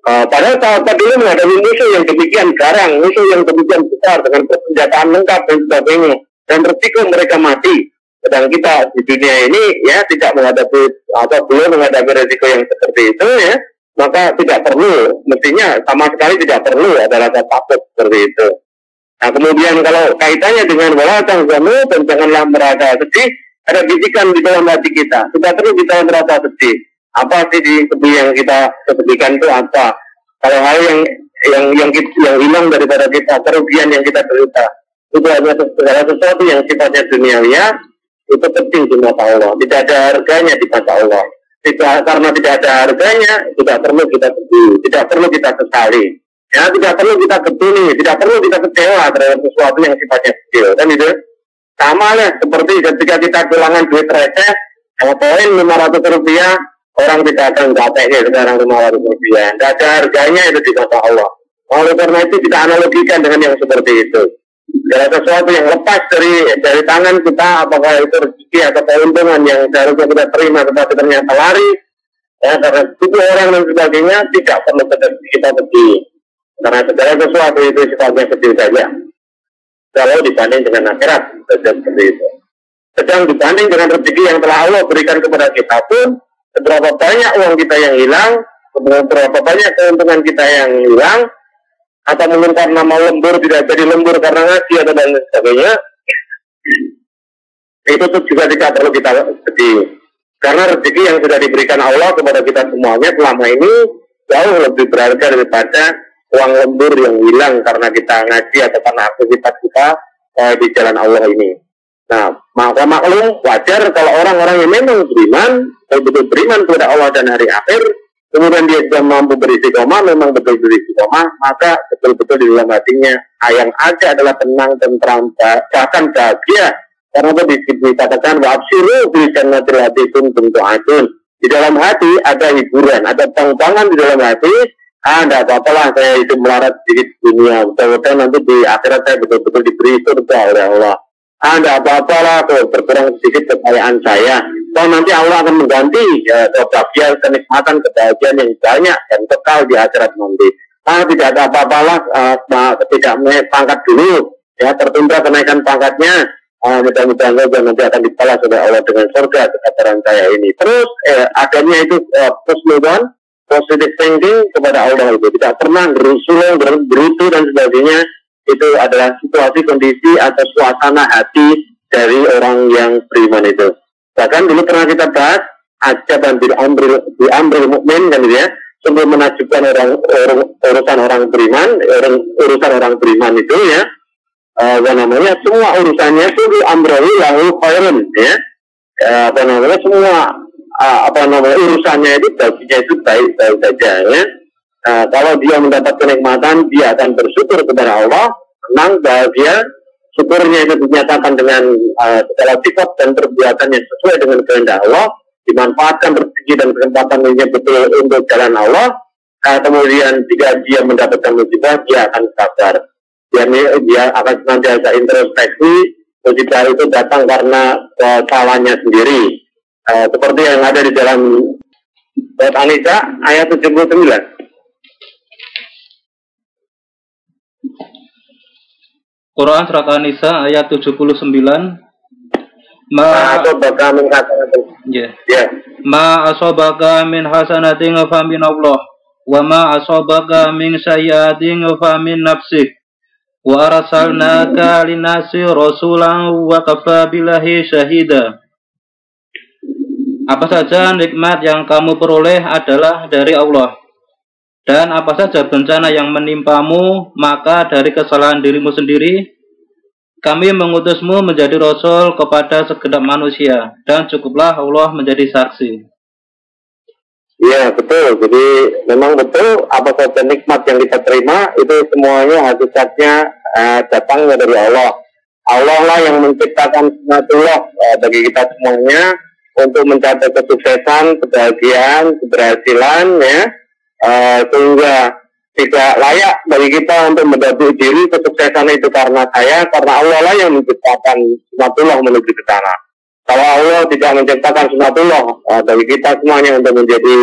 Uh, padahal sahabat dulu menghadapi musuh yang demikian garang, musuh yang demikian besar dengan persenjataan lengkap dan sebagainya, dan resiko mereka mati. Sedang kita di dunia ini ya tidak menghadapi atau belum menghadapi resiko yang seperti itu ya, maka tidak perlu, mestinya sama sekali tidak perlu ada rasa takut seperti itu. Nah kemudian kalau kaitannya dengan wala tangzamu dan janganlah merasa sedih, ada bisikan di dalam hati kita. Tidak perlu kita merasa sedih. Apa sih di sedih yang kita sedihkan itu apa? Kalau hal yang yang yang, yang hilang daripada kita, kerugian yang kita derita, itu hanya segala sesuatu yang sifatnya duniawi ya, itu penting di mata Allah. Tidak ada harganya di mata Allah. Tidak karena tidak ada harganya, tidak perlu kita sedih, tidak perlu kita sesali. Ya, tidak perlu kita ketuni, tidak perlu kita kecewa terhadap sesuatu yang sifatnya kecil. Dan itu sama lah seperti ketika kita kehilangan duit receh, kalau poin 500 rupiah, orang tidak akan gapeknya sekarang 500 rupiah. Tidak ada harganya itu di mata Allah. Oleh karena itu kita analogikan dengan yang seperti itu segala sesuatu yang lepas dari dari tangan kita apakah itu rezeki atau keuntungan yang seharusnya kita terima tetapi ternyata lari ya karena itu orang dan sebagainya tidak perlu kita sedih karena segala sesuatu itu sifatnya kecil saja. Kalau dibanding dengan akhirat seperti itu. Sedang dibanding dengan rezeki yang telah Allah berikan kepada kita pun seberapa banyak uang kita yang hilang seberapa banyak keuntungan kita yang hilang atau mungkin karena mau lembur tidak jadi lembur karena ngaji atau dan sebagainya itu tuh juga tidak perlu kita sedih karena rezeki yang sudah diberikan Allah kepada kita semuanya selama ini jauh lebih berharga daripada uang lembur yang hilang karena kita ngaji atau karena aktivitas kita eh, di jalan Allah ini. Nah, maka maklum wajar kalau orang-orang yang memang beriman, betul-betul beriman kepada Allah dan hari akhir, kemudian dia sudah mampu beristiqomah, memang betul beristiqomah, maka betul-betul di dalam hatinya yang ada adalah tenang, tentram, bahkan bahagia. Karena itu dikatakan wabsiru jannatil hati pun tentu asun. Di dalam hati ada hiburan, ada bang di dalam hati. Ah, tidak apa-apa lah saya itu melarat sedikit dunia. Betul-betul nanti di akhirat saya betul-betul diberi surga oleh Allah. Ah, tidak apa-apa lah kalau berkurang sedikit kekayaan saya Toh nanti Allah akan mengganti ya, kebahagiaan, kenikmatan, kebahagiaan yang banyak dan kekal di akhirat nanti. Nah, tidak ada apa-apalah, uh, tidak naik pangkat dulu, ya tertunda kenaikan pangkatnya, uh, mudah-mudahan saja nanti akan dibalas oleh Allah dengan surga kekataran saya ini. Terus eh, adanya itu uh, on, positive thinking kepada Allah itu tidak pernah berusul, berutu dan sebagainya itu adalah situasi kondisi atau suasana hati dari orang yang beriman itu. Bahkan dulu pernah kita bahas ajaban bil amril di amril mukmin kan gitu ya sebelum menajubkan orang, orang urusan orang beriman orang, urusan orang beriman itu ya uh, apa namanya semua urusannya itu di amril lahu ya. Uh, apa namanya semua uh, apa namanya urusannya itu baginya itu baik baik saja ya. Uh, kalau dia mendapat kenikmatan dia akan bersyukur kepada Allah tenang bahagia syukurnya itu dinyatakan dengan uh, segala sifat dan perbuatan yang sesuai dengan kehendak Allah, dimanfaatkan rezeki dan kesempatan ini betul untuk jalan Allah, uh, kemudian jika dia mendapatkan musibah, dia akan sabar. Dia, dia akan senantiasa introspeksi, musibah itu datang karena uh, salahnya sendiri. Uh, seperti yang ada di dalam Surat Anisa ayat 79. Quran surat An-Nisa ayat 79 Ma asabaka min hasanatin yeah. yeah. Ma asabaka min hasanatin fa min Allah wa ma asabaka min sayyi'atin fa min nafsik wa arsalnaka linasi rasulan wa kafa billahi syahida Apa saja nikmat yang kamu peroleh adalah dari Allah. Dan apa saja bencana yang menimpamu, maka dari kesalahan dirimu sendiri, kami mengutusmu menjadi rasul kepada segenap manusia, dan cukuplah Allah menjadi saksi. Iya betul. Jadi memang betul apa saja nikmat yang kita terima itu semuanya hakikatnya uh, datangnya dari Allah. Allah lah yang menciptakan sunatullah uh, bagi kita semuanya untuk mencapai kesuksesan, kebahagiaan, keberhasilan ya uh, sehingga tidak layak bagi kita untuk mendapati diri kesuksesan itu karena saya karena Allah lah yang menciptakan sunatullah menuju ke sana. Kalau Allah tidak menciptakan sunatullah uh, bagi kita semuanya untuk menjadi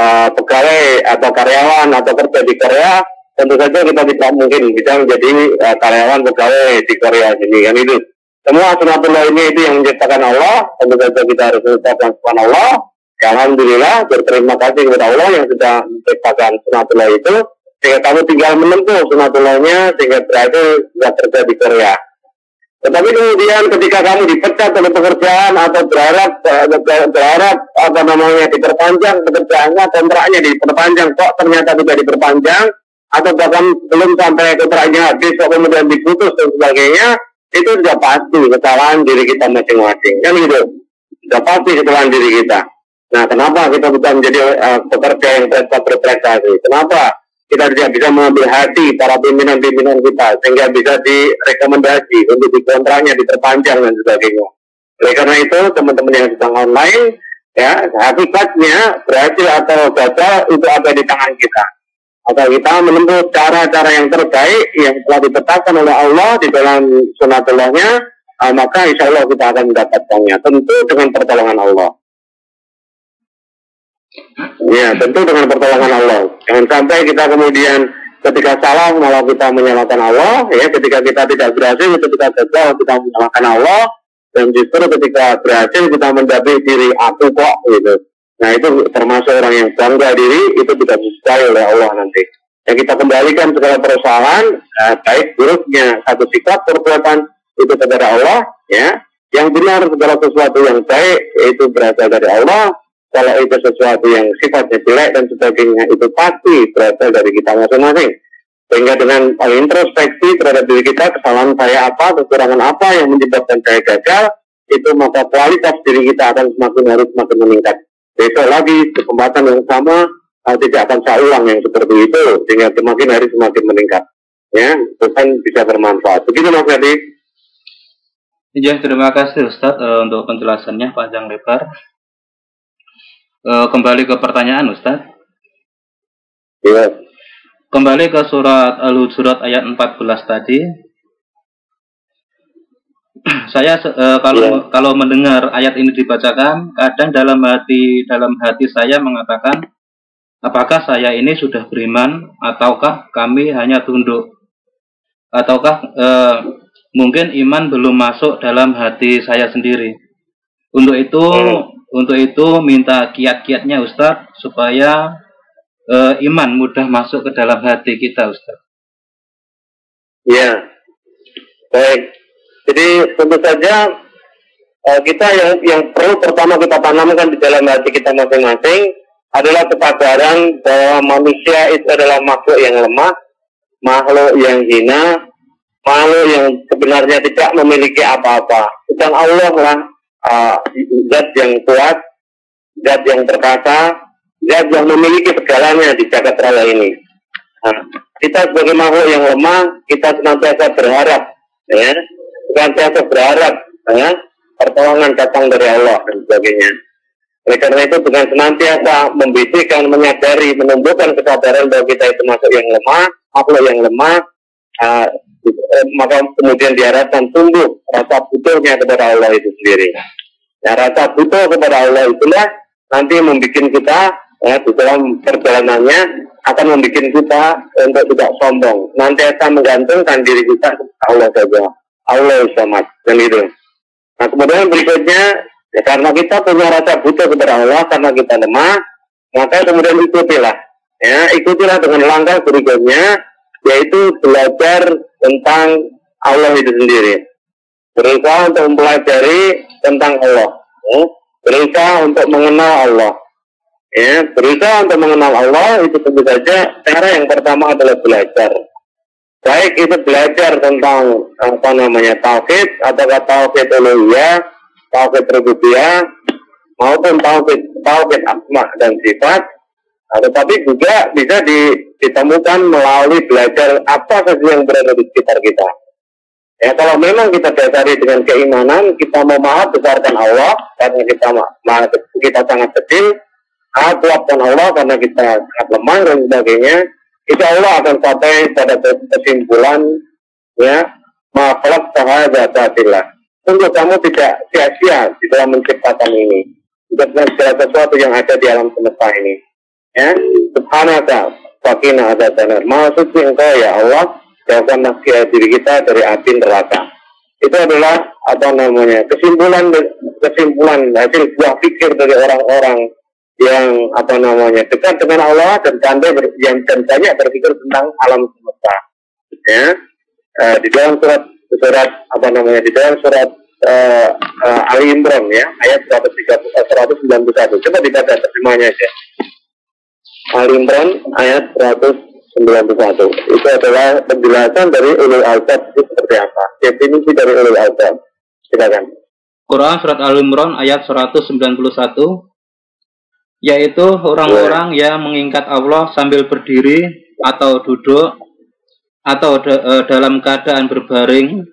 uh, pegawai atau karyawan atau kerja di Korea, tentu saja kita tidak mungkin bisa menjadi uh, karyawan pegawai di Korea sini kan itu. Semua sunatullah ini itu yang menciptakan Allah, tentu saja kita harus mengucapkan Allah. Ya, Alhamdulillah berterima kasih kepada Allah yang sudah menciptakan sunatullah itu. Sehingga kamu tinggal menempuh sunatullahnya sehingga berhasil bisa kerja di Korea. Tetapi kemudian ketika kamu dipecat oleh pekerjaan atau berharap berharap apa namanya diperpanjang pekerjaannya kontraknya diperpanjang kok ternyata tidak diperpanjang atau bahkan belum sampai kontraknya habis kok kemudian diputus dan sebagainya itu sudah pasti kesalahan diri kita masing-masing. Kan gitu? Sudah pasti kesalahan diri kita nah kenapa kita bukan menjadi uh, pekerja yang berprestasi kenapa kita tidak bisa mengambil hati para pimpinan-pimpinan kita sehingga bisa direkomendasi untuk dikontraknya diperpanjang dan sebagainya. Oleh karena itu teman-teman yang sedang online ya hakikatnya berhasil atau gagal itu ada di tangan kita. Atau kita menempuh cara-cara yang terbaik yang telah ditetapkan oleh Allah di dalam sunatullahnya, uh, maka insya Allah kita akan mendapatkannya. Tentu dengan pertolongan Allah. Ya, tentu dengan pertolongan Allah. Jangan sampai kita kemudian ketika salah malah kita menyalahkan Allah, ya, ketika kita tidak berhasil, ketika gagal kita menyalahkan Allah, dan justru ketika berhasil kita mendapat diri aku kok, gitu. Nah itu termasuk orang yang bangga diri, itu tidak disukai oleh Allah nanti. Ya kita kembalikan segala perusahaan, eh, baik buruknya satu sikap perbuatan itu kepada Allah, ya. Yang benar segala sesuatu yang baik itu berasal dari Allah, kalau itu sesuatu yang sifatnya jelek dan sebagainya itu pasti berasal dari kita masing-masing. Sehingga dengan introspeksi terhadap diri kita, kesalahan saya apa, kekurangan apa yang menyebabkan saya gagal, itu maka kualitas diri kita akan semakin harus semakin meningkat. Besok lagi kesempatan yang sama uh, tidak akan saya ulang yang seperti itu, sehingga semakin hari semakin meningkat. Ya, itu kan bisa bermanfaat. Begitu Mas Adi. Ya, terima kasih Ustaz uh, untuk penjelasannya panjang lebar e, kembali ke pertanyaan Ustaz. Iya. Kembali ke surat Al-Hujurat ayat 14 tadi. Saya e, kalau ya. kalau mendengar ayat ini dibacakan, kadang dalam hati dalam hati saya mengatakan, apakah saya ini sudah beriman ataukah kami hanya tunduk? Ataukah e, mungkin iman belum masuk dalam hati saya sendiri? Untuk itu hmm untuk itu minta kiat-kiatnya Ustadz supaya uh, iman mudah masuk ke dalam hati kita Ustadz. Ya, baik. Jadi tentu saja uh, kita yang yang perlu pertama kita tanamkan di dalam hati kita masing-masing adalah kesadaran bahwa manusia itu adalah makhluk yang lemah, makhluk yang hina, makhluk yang sebenarnya tidak memiliki apa-apa. Dan Allah lah uh, zat yang kuat, zat yang perkasa, zat yang memiliki segalanya di jagat raya ini. Nah, kita sebagai makhluk yang lemah, kita senantiasa berharap, ya, senantiasa berharap, ya, pertolongan datang dari Allah dan sebagainya. Oleh karena itu dengan senantiasa membisikkan, menyadari, menumbuhkan kesadaran bahwa kita itu masuk yang lemah, makhluk yang lemah, uh, maka kemudian diharapkan tumbuh rasa butuhnya kepada Allah itu sendiri. Ya, rasa butuh kepada Allah itulah nanti membuat kita ya, di dalam perjalanannya akan membuat kita untuk tidak sombong. Nanti akan menggantungkan diri kita kepada Allah saja. Allah sama dan itu. Nah kemudian berikutnya ya, karena kita punya rasa butuh kepada Allah karena kita lemah, maka kemudian ikutilah. Ya, ikutilah dengan langkah berikutnya yaitu belajar tentang Allah itu sendiri. Berusaha untuk mempelajari tentang Allah. Ya. berusaha untuk mengenal Allah. Ya, berusaha untuk mengenal Allah itu tentu saja cara yang pertama adalah belajar. Baik itu belajar tentang apa namanya tauhid atau tauhid uluhiyah, tauhid rububiyah maupun tauhid tauhid asma dan sifat. Nah, tetapi juga bisa ditemukan melalui belajar apa saja yang berada di sekitar kita. Ya kalau memang kita dasari dengan keimanan, kita mau maaf besarkan Allah karena kita maaf, kita sangat kecil, kuatkan Allah karena kita sangat lemah dan sebagainya. Insya Allah akan sampai pada kesimpulan ya maaflah sahadatillah. Untuk kamu tidak sia-sia di dalam menciptakan ini. Dengan segala sesuatu yang ada di alam semesta ini. Ya, subhanaka, fakina ada benar. Suci engkau ya Allah, jauhkanlah diri kita dari api neraka. Itu adalah apa namanya kesimpulan kesimpulan hasil buah pikir dari orang-orang yang apa namanya dekat dengan Allah dan ber, yang dan banyak berpikir tentang alam semesta. Ya, uh, di dalam surat surat apa namanya di dalam surat uh, uh, Ali Imran ya ayat 191 coba dibaca terjemahnya aja. Ali Imran ayat 100 91. Itu adalah penjelasan dari ulul albab itu seperti apa. Definisi dari ulul albab. Silakan. Quran surat Al-Imran ayat 191 yaitu orang-orang yeah. yang mengingat Allah sambil berdiri atau duduk atau da e, dalam keadaan berbaring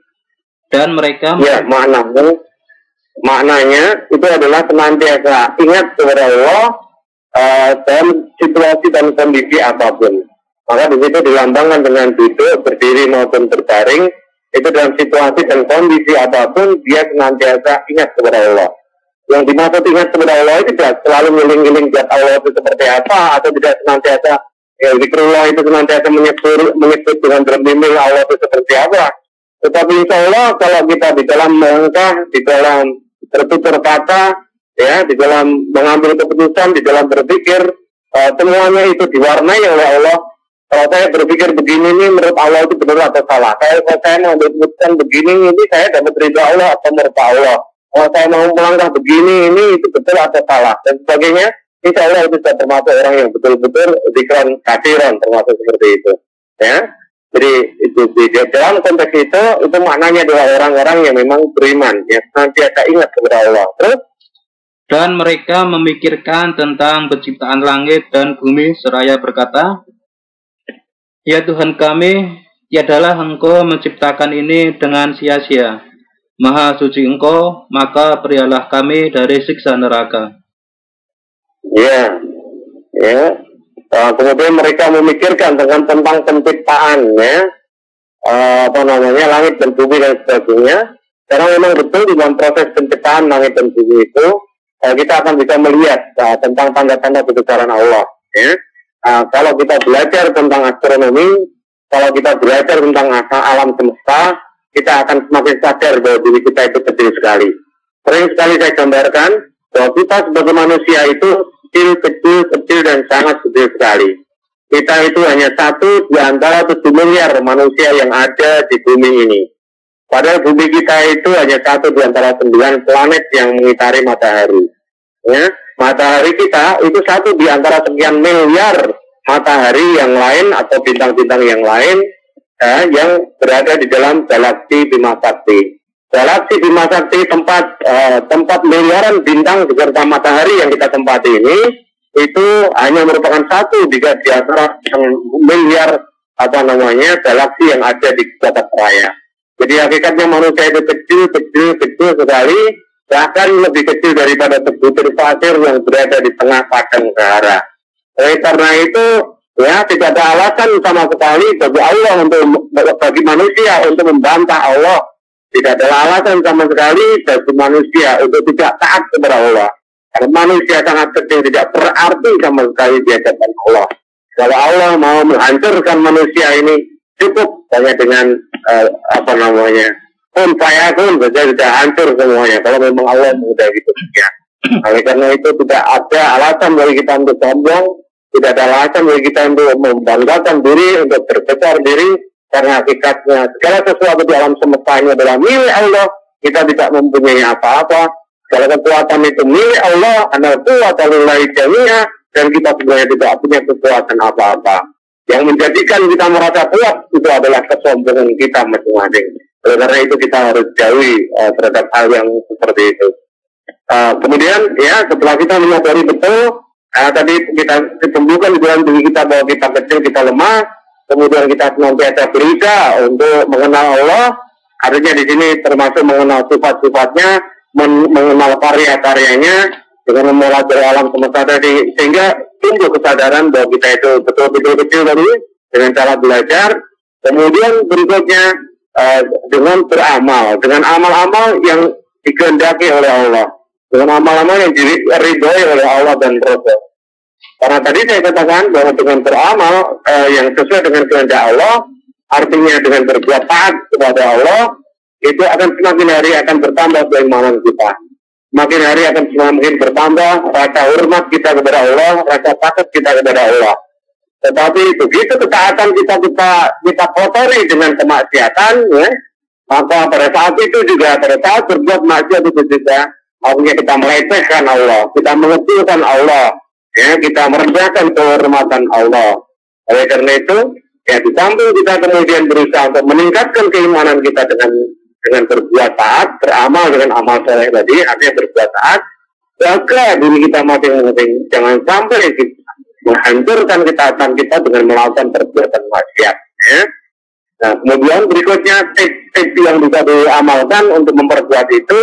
dan mereka ya maknanya maknanya itu adalah senantiasa ingat kepada Allah uh, dalam situasi dan kondisi apa pun maka di situ dilambangkan dengan duduk, berdiri maupun berbaring. Itu dalam situasi dan kondisi apa pun dia senantiasa ingat kepada Allah. Yang dimaksud ingat kepada Allah itu tidak selalu ngiling-ngiling buat Allah itu seperti apa atau tidak senantiasa ya, zikrullah itu senantiasa menyebut, menyebut dengan berbimbing Allah itu seperti apa. Tetapi insya Allah kalau kita di dalam melangkah, di dalam bertutur kata, ya, di dalam mengambil keputusan, di dalam berpikir, uh, semuanya itu diwarnai oleh Allah kalau saya berpikir begini ini menurut Allah itu benar atau salah. Kalau saya mau memutuskan begini ini saya dapat ridho Allah atau menurut Allah. Kalau saya mau melangkah begini ini itu betul atau salah dan sebagainya. Insya Allah itu sudah termasuk orang yang betul-betul dikran kasiran termasuk seperti itu. Ya, jadi itu di dalam konteks itu itu maknanya adalah orang-orang yang memang beriman, yang senantiasa ingat kepada Allah. Terus dan mereka memikirkan tentang penciptaan langit dan bumi seraya berkata, Ya Tuhan kami, tiadalah Engkau menciptakan ini dengan sia-sia. Maha suci Engkau, maka berialah kami dari siksa neraka. Ya, ya. Uh, kemudian mereka memikirkan dengan tentang penciptaan, ya, uh, apa namanya langit dan bumi dan sebagainya. Karena memang betul di dalam proses penciptaan langit dan bumi itu, kita akan bisa melihat uh, tentang tanda-tanda kebesaran Allah. Ya uh, kalau kita belajar tentang astronomi, kalau kita belajar tentang alam semesta, kita akan semakin sadar bahwa diri kita itu kecil sekali. Sering sekali saya gambarkan bahwa kita sebagai manusia itu kecil, kecil, kecil dan sangat kecil sekali. Kita itu hanya satu di antara tujuh miliar manusia yang ada di bumi ini. Padahal bumi kita itu hanya satu di antara sembilan planet yang mengitari matahari. Ya, matahari kita itu satu di antara sekian miliar matahari yang lain atau bintang-bintang yang lain ya, yang berada di dalam galaksi Bima Sakti. Galaksi Bima Sakti tempat uh, tempat miliaran bintang beserta matahari yang kita tempati ini itu hanya merupakan satu di antara miliar apa namanya galaksi yang ada di jagat raya. Jadi hakikatnya manusia itu kecil, kecil, kecil sekali bahkan lebih kecil daripada sebutir pasir yang berada di tengah padang Sahara. Oleh karena itu, ya tidak ada alasan sama sekali bagi Allah untuk bagi manusia untuk membantah Allah. Tidak ada alasan sama sekali bagi manusia untuk tidak taat kepada Allah. Karena manusia sangat kecil tidak berarti sama sekali di hadapan Allah. Kalau Allah mau menghancurkan manusia ini cukup hanya dengan uh, apa namanya pun saya pun saja sudah hancur semuanya. Kalau memang Allah mudah gitu ya. Oleh karena itu tidak ada alasan bagi kita untuk sombong, tidak ada alasan bagi kita untuk membanggakan diri, untuk berbesar diri, karena hakikatnya segala sesuatu di alam semesta ini adalah milik Allah. Kita tidak mempunyai apa-apa, Kalau kekuatan itu milik Allah, anak kuat lillahi jami'ah, dan kita sebenarnya tidak punya kekuatan apa-apa. Yang menjadikan kita merasa kuat itu adalah kesombongan kita masing-masing. Oleh karena itu kita harus jauhi uh, terhadap hal yang seperti itu. Uh, kemudian ya setelah kita menyadari betul, uh, tadi kita ditumbuhkan di dalam diri kita bahwa kita kecil, kita lemah, kemudian kita senantiasa berusaha untuk mengenal Allah. Artinya di sini termasuk mengenal sifat-sifatnya, men mengenal karya-karyanya, dengan mempelajari alam semesta tadi, sehingga tumbuh kesadaran bahwa kita itu betul-betul kecil tadi dengan cara belajar. Kemudian berikutnya uh, dengan beramal, dengan amal-amal yang dikehendaki oleh Allah, dengan amal-amal yang diridhoi oleh Allah dan Rasul. Karena tadi saya katakan bahwa dengan beramal uh, yang sesuai dengan kehendak Allah, artinya dengan berbuat taat kepada Allah, itu akan semakin hari akan bertambah keimanan kita makin hari akan semakin bertambah rasa hormat kita kepada Allah, rasa takut kita kepada Allah. Tetapi begitu ketaatan kita kita kita kotori dengan kemaksiatan, ya, maka pada saat itu juga pada saat berbuat maksiat itu juga akhirnya kita melecehkan Allah, kita mengecilkan Allah, ya, kita merendahkan kehormatan Allah. Oleh karena itu, ya di samping kita kemudian berusaha untuk meningkatkan keimanan kita dengan dengan berbuat taat, beramal dengan amal soleh tadi, artinya berbuat taat, jaga diri kita masing-masing. Jangan sampai kita menghancurkan ketaatan kita dengan melakukan perbuatan maksiat. Ya. Nah, kemudian berikutnya tips-tips yang bisa diamalkan untuk memperbuat itu,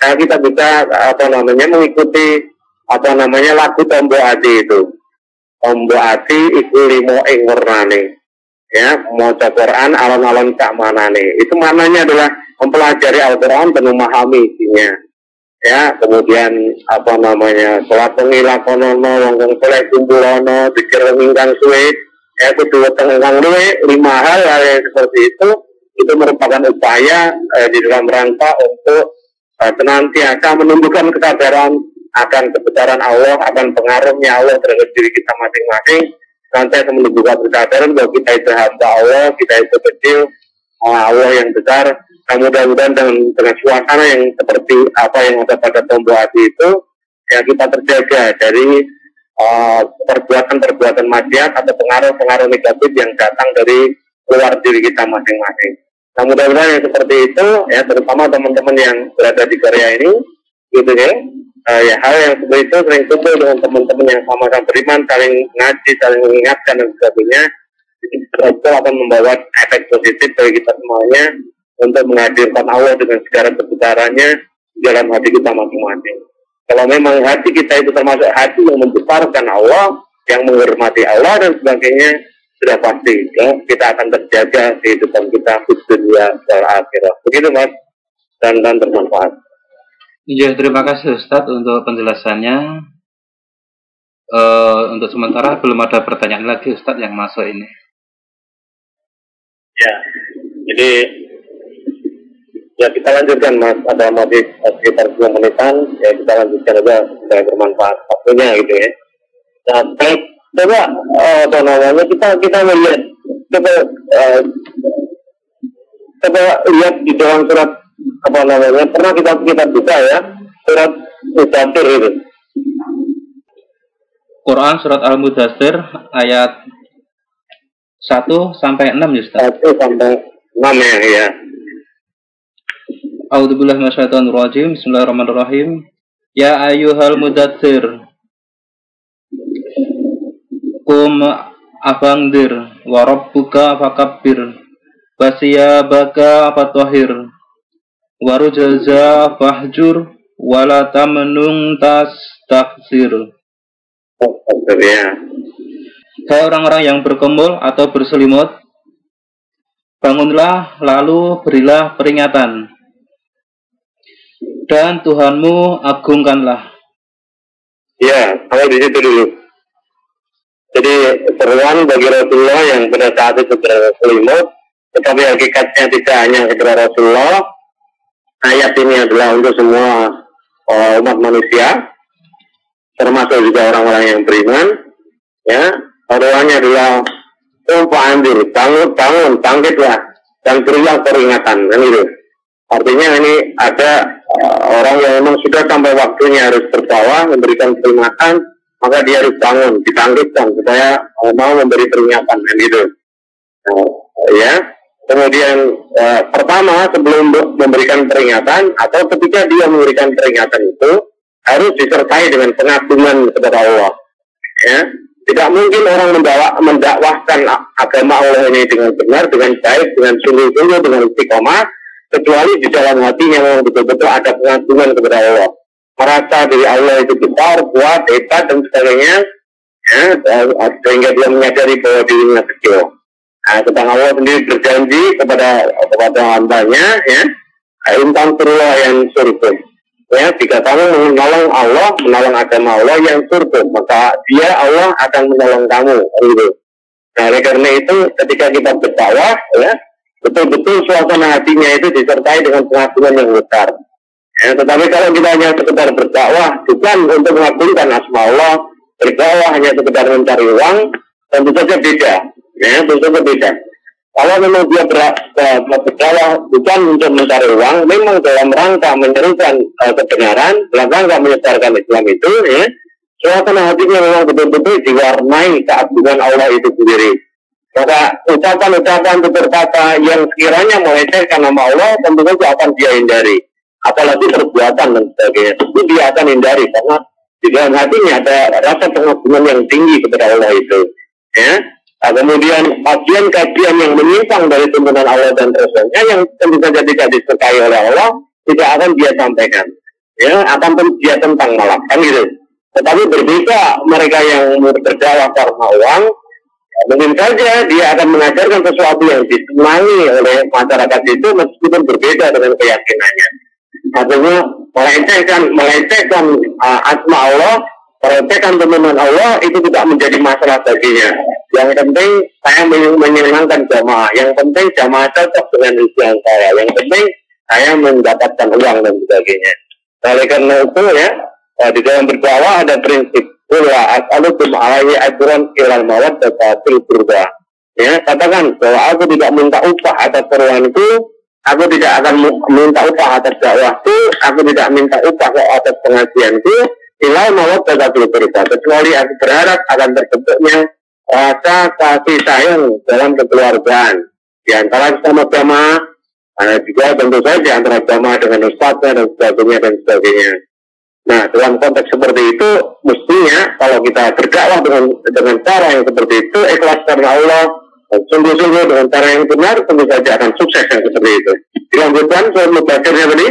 nah kita bisa apa namanya mengikuti apa namanya lagu tombol hati itu. Tombol hati iku limo ing. Ya, mau Quran alon-alon cak manane. Itu mananya adalah mempelajari Al-Quran dan memahami isinya. Ya, kemudian apa namanya sholat pengilah konono, wongkong soleh kumpulono, pikir ingkang suwe, ya kudu tenggang luwe, lima hal yang seperti itu, itu merupakan upaya eh, di dalam rangka untuk eh, senantiasa menumbuhkan kesadaran akan kebesaran Allah, akan pengaruhnya Allah terhadap diri kita masing-masing, nanti menumbuhkan kesadaran bahwa kita itu hamba Allah, kita itu kecil, Allah yang besar, Nah, mudah-mudahan dengan, dengan suasana yang seperti apa yang ada pada tombol hati itu, ya kita terjaga dari uh, perbuatan-perbuatan uh, maksiat atau pengaruh-pengaruh negatif yang datang dari luar diri kita masing-masing. Nah, mudah-mudahan yang seperti itu, ya terutama teman-teman yang berada di Korea ini, gitu ya, uh, ya hal yang seperti itu sering kumpul dengan teman-teman yang sama-sama beriman, saling ngaji, saling mengingatkan dan sebagainya, itu akan membawa efek positif bagi kita semuanya untuk menghadirkan Allah dengan segala kebesarannya dalam hati kita masing-masing. Kalau memang hati kita itu termasuk hati yang membesarkan Allah, yang menghormati Allah dan sebagainya, sudah pasti ya, kita akan terjaga kehidupan kita di dunia dan akhirat. Begitu mas, dan dan bermanfaat. Ya, terima kasih Ustadz untuk penjelasannya. Uh, untuk sementara belum ada pertanyaan lagi Ustadz yang masuk ini. Ya, jadi Ya kita lanjutkan mas, ada masih sekitar 10 menitan, ya kita lanjutkan aja supaya bermanfaat waktunya gitu ya. Nah, baik, coba uh, apa namanya kita kita melihat coba uh, coba lihat di dalam surat apa namanya pernah kita kita buka ya surat Mudathir itu. Quran surat Al-Mudathir ayat 1 sampai 6 ya Ustaz. 1 sampai 6 ya, ya. A'udzubillahi minasyaitonirrajim. Bismillahirrahmanirrahim. Ya ayyuhal mudatsir. Kum afangdir wa rabbuka fakabbir. Wasiyabaka fatahhir. Warujaza fahjur wala tamnung tas taksir. Hai orang-orang yang berkumpul atau berselimut, bangunlah lalu berilah peringatan dan Tuhanmu agungkanlah. Ya, kalau di situ dulu. Jadi seruan bagi Rasulullah yang pada saat itu berselimut, tetapi hakikatnya tidak hanya kepada Rasulullah. Ayat ini adalah untuk semua uh, umat manusia, termasuk juga orang-orang yang beriman. Ya, seruannya adalah Tumpah andir, bangun, bangun, bangkitlah, dan berilah peringatan, kan itu. Artinya ini ada uh, orang yang memang sudah sampai waktunya harus berdakwah, memberikan peringatan, maka dia harus bangun, ditangkiskan supaya uh, mau memberi peringatan dan itu. Uh, ya, kemudian uh, pertama sebelum memberikan peringatan atau ketika dia memberikan peringatan itu harus disertai dengan pengagungan kepada Allah. Ya, tidak mungkin orang mendakwah, mendakwahkan agama Allah ini dengan benar, dengan baik, dengan sungguh-sungguh, dengan istiqomah, kecuali di dalam hatinya memang betul-betul ada pengagungan kepada Allah. Merasa diri Allah itu besar, kuat, hebat, dan sebagainya, ya, sehingga dia menyadari bahwa dirinya kecil. Nah, tentang Allah sendiri berjanji kepada kepada hambanya, ya, intan surah yang surga. Ya, jika kamu menolong Allah, menolong agama Allah yang surga, maka dia Allah akan menolong kamu. Nah, oleh karena itu, ketika kita berdakwah, ya, betul-betul suasana hatinya itu disertai dengan pengakuan yang besar. Ya, tetapi kalau kita hanya sekedar berdakwah, bukan untuk mengagungkan asma Allah, berdakwah hanya sekedar mencari uang, tentu saja beda. Ya, tentu saja beda. Kalau memang dia berdakwah bukan untuk mencari uang, memang dalam rangka menyerukan uh, kebenaran, dalam rangka menyebarkan Islam itu, ya, suasana hatinya memang betul-betul diwarnai keagungan Allah itu sendiri. Maka ucapan-ucapan tutur kata yang sekiranya melecehkan nama Allah tentu saja akan dia hindari. Apalagi perbuatan dan sebagainya. Itu dia akan hindari karena di dalam hatinya ada rasa pengagungan yang tinggi kepada Allah itu. Ya. Nah, kemudian kajian-kajian yang menyimpang dari tuntunan Allah dan Rasulnya yang tentu saja tidak disukai oleh Allah tidak akan dia sampaikan. Ya, akan dia tentang malah kan gitu. Tetapi berbeda mereka yang berdakwah karena uang, Mungkin saja dia akan mengajarkan sesuatu yang disenangi oleh masyarakat itu meskipun berbeda dengan keyakinannya. Artinya melecehkan melecehkan uh, asma Allah, melecehkan teman Allah itu tidak menjadi masalah baginya. Yang penting saya menyenangkan jamaah. Yang penting jamaah cocok dengan ujian saya. Yang penting saya mendapatkan uang dan sebagainya. Oleh karena itu ya, di dalam berdakwah ada prinsip Kula as'alukum alaihi ajran ilal mawad fil. Ya, katakan bahwa aku tidak minta upah atas seruanku, aku tidak akan minta upah atas dakwahku, aku tidak minta upah atas pengajianku, ilal mawad fil kurba. Kecuali aku berharap akan terbentuknya rasa kasih sayang dalam kekeluargaan. Di antara sama-sama, ada juga tentu saja antara jamaah dengan ustaznya dan sebagainya dan sebagainya. Nah, dalam konteks seperti itu, mestinya kalau kita berdakwah dengan dengan cara yang seperti itu, ikhlas karena Allah, dan sungguh-sungguh dengan cara yang benar, tentu saja akan sukses yang seperti itu. Dilanjutkan, saya membacanya tadi.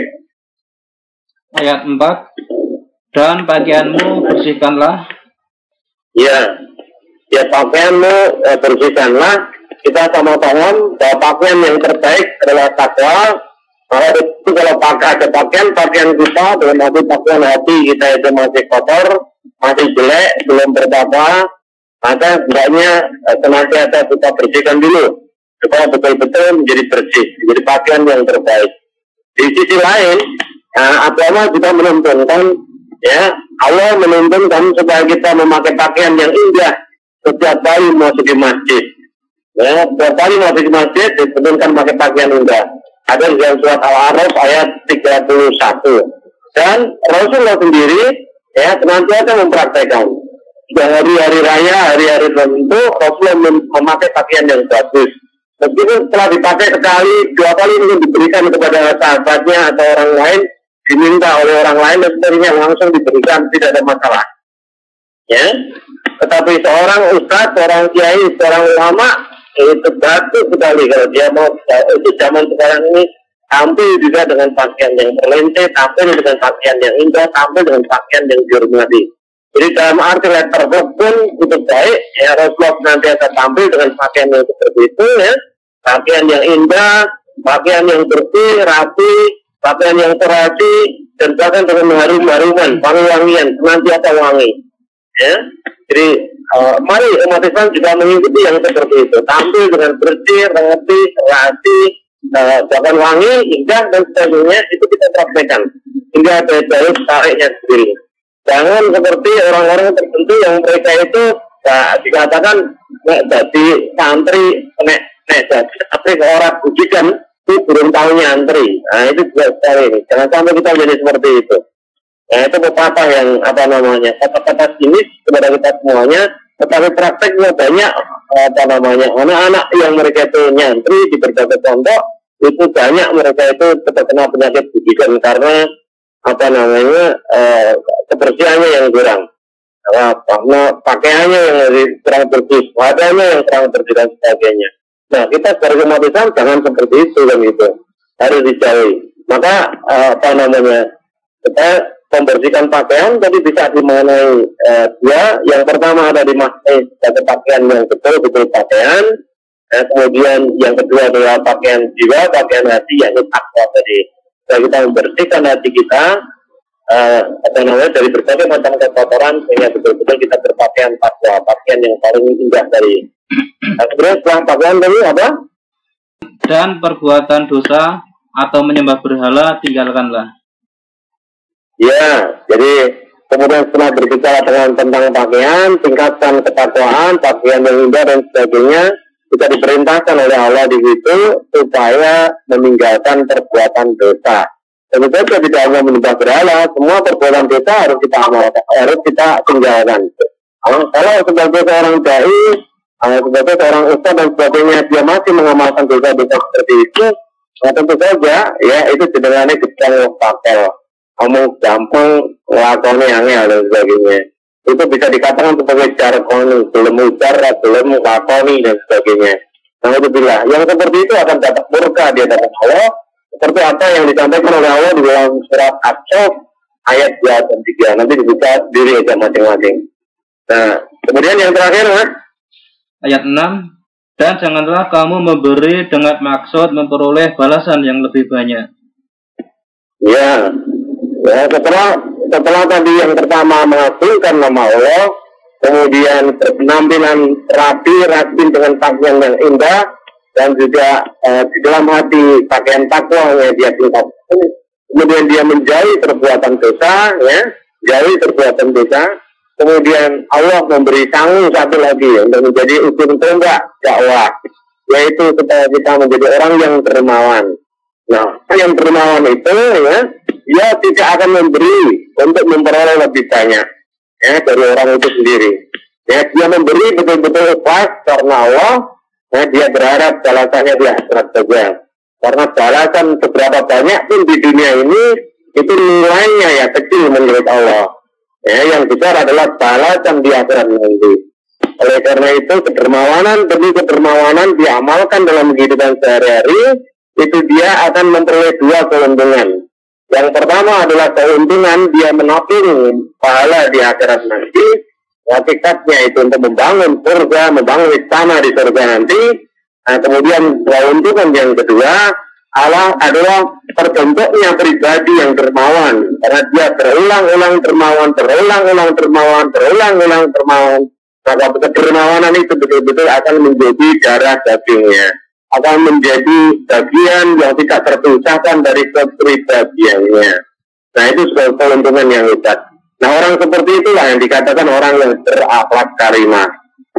Ayat 4. Dan pakaianmu bersihkanlah. Ya, ya pakaianmu eh, bersihkanlah. Kita sama paham bahwa pakaian yang terbaik adalah takwa, maka itu kalau pakai ada pakaian, pakaian kita dengan hati pakaian hati kita itu masih kotor, masih jelek, belum bertapa, maka sebaiknya eh, senantiasa kita bersihkan dulu supaya betul-betul menjadi bersih, menjadi pakaian yang terbaik. Di sisi lain, nah, agama juga menuntunkan, ya Allah menuntunkan supaya kita memakai pakaian yang indah setiap kali masuk di masjid. Ya, setiap kali masuk di masjid dituntunkan pakai pakaian indah ada di dalam surat Al-Araf ayat 31. Dan Rasulullah sendiri ya senantiasa mempraktekkan. Dan hari-hari raya, hari-hari tertentu Rasulullah mem memakai pakaian yang bagus. Meskipun setelah dipakai sekali, dua kali mungkin diberikan kepada sahabatnya atau orang lain, diminta oleh orang lain dan sebagainya langsung diberikan, tidak ada masalah. Ya, tetapi seorang ustadz, seorang kiai, seorang ulama itu bagus sekali kalau dia mau itu zaman sekarang ini tampil juga dengan pakaian yang terlente, tampil dengan pakaian yang indah, tampil dengan pakaian yang dihormati. Jadi dalam arti letter pun itu baik, ya Rasulullah nanti akan tampil dengan pakaian yang seperti itu ya, pakaian yang indah, pakaian yang bersih, rapi, pakaian yang terasi, dan bahkan dengan harum-haruman, wangi-wangian, senantiasa wangi. Ya, jadi uh, mari umat Islam juga mengikuti yang seperti itu. Tampil dengan bersih, rapi, rapi, uh, bahkan wangi, indah dan sebagainya itu kita praktekkan hingga jalur tariknya sendiri. Jangan seperti orang-orang tertentu yang mereka itu ya, dikatakan nek jadi santri nek nek jadi santri orang bujikan itu belum tahu nyantri. Nah itu juga sekali. Jangan sampai kita jadi seperti itu. Nah itu beberapa yang apa namanya kata-kata sinis kepada kita semuanya. Tetapi prakteknya banyak apa namanya anak-anak yang mereka itu nyantri di berbagai pondok itu banyak mereka itu terkena penyakit budikan karena apa namanya eh, kebersihannya yang kurang karena pakaiannya yang kurang bersih, wadahnya yang kurang bersih dan sebagainya. Nah, kita sebagai umat Islam jangan seperti itu kan itu. Harus dijauhi. Maka uh, apa namanya? Kita membersihkan pakaian tadi bisa dimenai uh, dua. Yang pertama ada di masjid sebagai pakaian yang betul-betul pakaian. Nah, kemudian yang kedua adalah pakaian jiwa, pakaian hati, yakni takwa tadi. Jadi kita membersihkan hati kita, uh, apa namanya dari berbagai macam kekotoran sehingga betul-betul kita berpakaian takwa, pakaian yang paling indah dari Nah, kemudian setelah pakaian tadi apa? Dan perbuatan dosa atau menyembah berhala tinggalkanlah. Ya, jadi kemudian setelah berbicara dengan tentang pakaian, tingkatkan ketakwaan, pakaian yang indah dan sebagainya, kita diperintahkan oleh Allah di situ supaya meninggalkan perbuatan dosa. Tentu saja tidak hanya menyembah berhala, semua perbuatan dosa harus kita amalkan, harus kita tinggalkan. Kalau sebagai seorang dai, sebagai seorang ustaz dan sebagainya dia masih mengamalkan dosa-dosa seperti itu nah, tentu saja ya itu sebenarnya gedang pakel kamu gampang lakoni angin dan sebagainya. Itu bisa dikatakan sebagai jargon belum ujar belum lakoni dan sebagainya. Nah itu bila yang seperti itu akan dapat murka di hadapan Allah. Seperti apa yang disampaikan oleh Allah di dalam surat As-Sof ayat 2 dan 3 nanti dibuka diri aja masing-masing. Nah kemudian yang terakhir mas? Ayat 6 dan janganlah kamu memberi dengan maksud memperoleh balasan yang lebih banyak. Ya, ya setelah setelah tadi yang pertama mengagungkan nama Allah, kemudian penampilan rapi, rapi dengan pakaian yang indah, dan juga eh, di dalam hati pakaian takwa yang dia tingkatkan. Kemudian dia menjauhi perbuatan dosa, ya, jauhi perbuatan dosa, Kemudian Allah memberi sangu satu lagi untuk menjadi ujung tombak dakwah, yaitu supaya kita menjadi orang yang dermawan. Nah, yang dermawan itu ya, dia tidak akan memberi untuk memperoleh lebih banyak ya dari orang itu sendiri. Ya, dia memberi betul-betul ikhlas karena Allah. Ya, dia berharap balasannya di akhirat saja. Karena balasan seberapa banyak pun di dunia ini itu nilainya ya kecil menurut Allah. Ya, yang besar adalah balasan di akhirat nanti. Oleh karena itu, kedermawanan demi kedermawanan diamalkan dalam kehidupan sehari-hari, itu dia akan memperoleh dua keuntungan. Yang pertama adalah keuntungan dia menoping pahala di akhirat nanti. Hakikatnya itu untuk membangun surga, membangun istana di surga nanti. Nah, kemudian keuntungan yang kedua Allah adalah terbentuknya pribadi yang dermawan karena dia berulang-ulang dermawan, berulang-ulang dermawan, berulang-ulang dermawan. Maka kedermawanan itu betul-betul akan menjadi darah dagingnya, akan menjadi bagian yang tidak terpisahkan dari kepribadiannya. Nah itu sebuah keuntungan yang hebat. Nah orang seperti itulah yang dikatakan orang yang berakhlak karimah,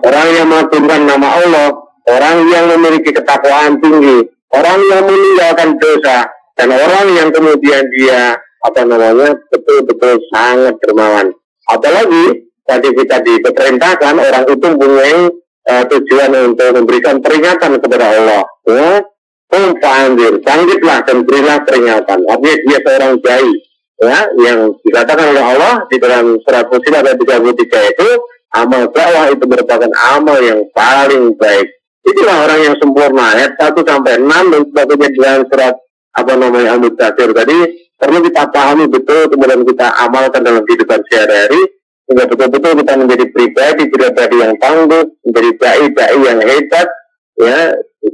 orang yang mengagungkan nama Allah, orang yang memiliki ketakwaan tinggi, orang yang meninggalkan dosa dan orang yang kemudian dia apa namanya betul-betul sangat dermawan. Apalagi tadi kita diperintahkan orang itu punya uh, tujuan untuk memberikan peringatan kepada Allah. Ya, anjir, bangkitlah dan berilah peringatan. Artinya dia seorang jai, ya, yang dikatakan oleh Allah di dalam surat Fusilat ayat 33 itu amal dakwah itu merupakan amal yang paling baik. Itulah orang yang sempurna. Ayat 1 sampai 6 dan sebagainya dalam surat apa namanya Al-Mudathir tadi perlu kita pahami betul kemudian kita amalkan dalam kehidupan sehari-hari sehingga betul-betul kita menjadi pribadi pribadi yang tangguh menjadi dai-dai yang hebat ya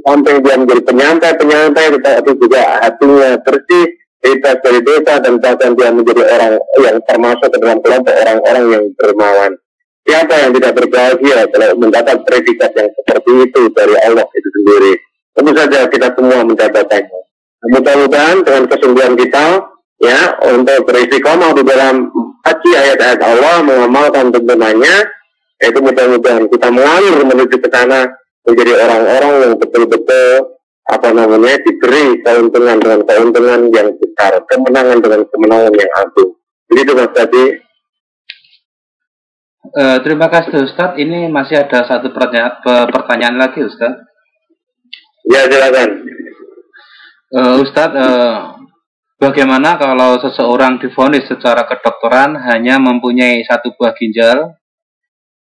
sampai dia menjadi penyampai penyampai tetapi juga hatinya bersih bebas dari dosa dan bahkan dia menjadi orang yang termasuk ke dalam kelompok orang-orang yang dermawan. Siapa yang tidak berbahagia kalau mendapat predikat yang seperti itu dari Allah itu sendiri? Tentu saja kita semua mendapatkannya. Mudah-mudahan dengan kesungguhan kita ya untuk beristiqomah di dalam haji ayat-ayat Allah mengamalkan tuntunannya itu mudah-mudahan kita mengalir menuju ke sana menjadi orang-orang yang betul-betul apa namanya diberi keuntungan dengan keuntungan yang besar, kemenangan dengan kemenangan yang agung. Begitu Mas Tadi. Uh, terima kasih Ustaz. Ini masih ada satu pertanyaan, pertanyaan lagi Ustaz. Ya silakan. Uh, Ustaz, uh, bagaimana kalau seseorang difonis secara kedokteran hanya mempunyai satu buah ginjal,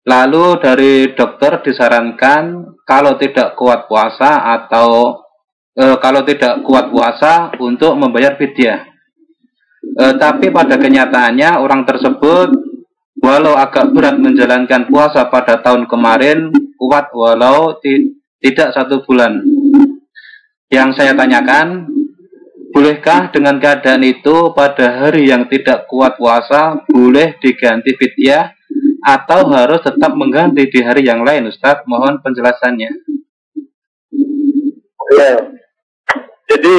lalu dari dokter disarankan kalau tidak kuat puasa atau uh, kalau tidak kuat puasa untuk membayar fidyah. Uh, tapi pada kenyataannya orang tersebut walau agak berat menjalankan puasa pada tahun kemarin kuat walau tidak satu bulan yang saya tanyakan, bolehkah dengan keadaan itu pada hari yang tidak kuat puasa boleh diganti fidyah atau harus tetap mengganti di hari yang lain Ustaz? Mohon penjelasannya. Ya. Jadi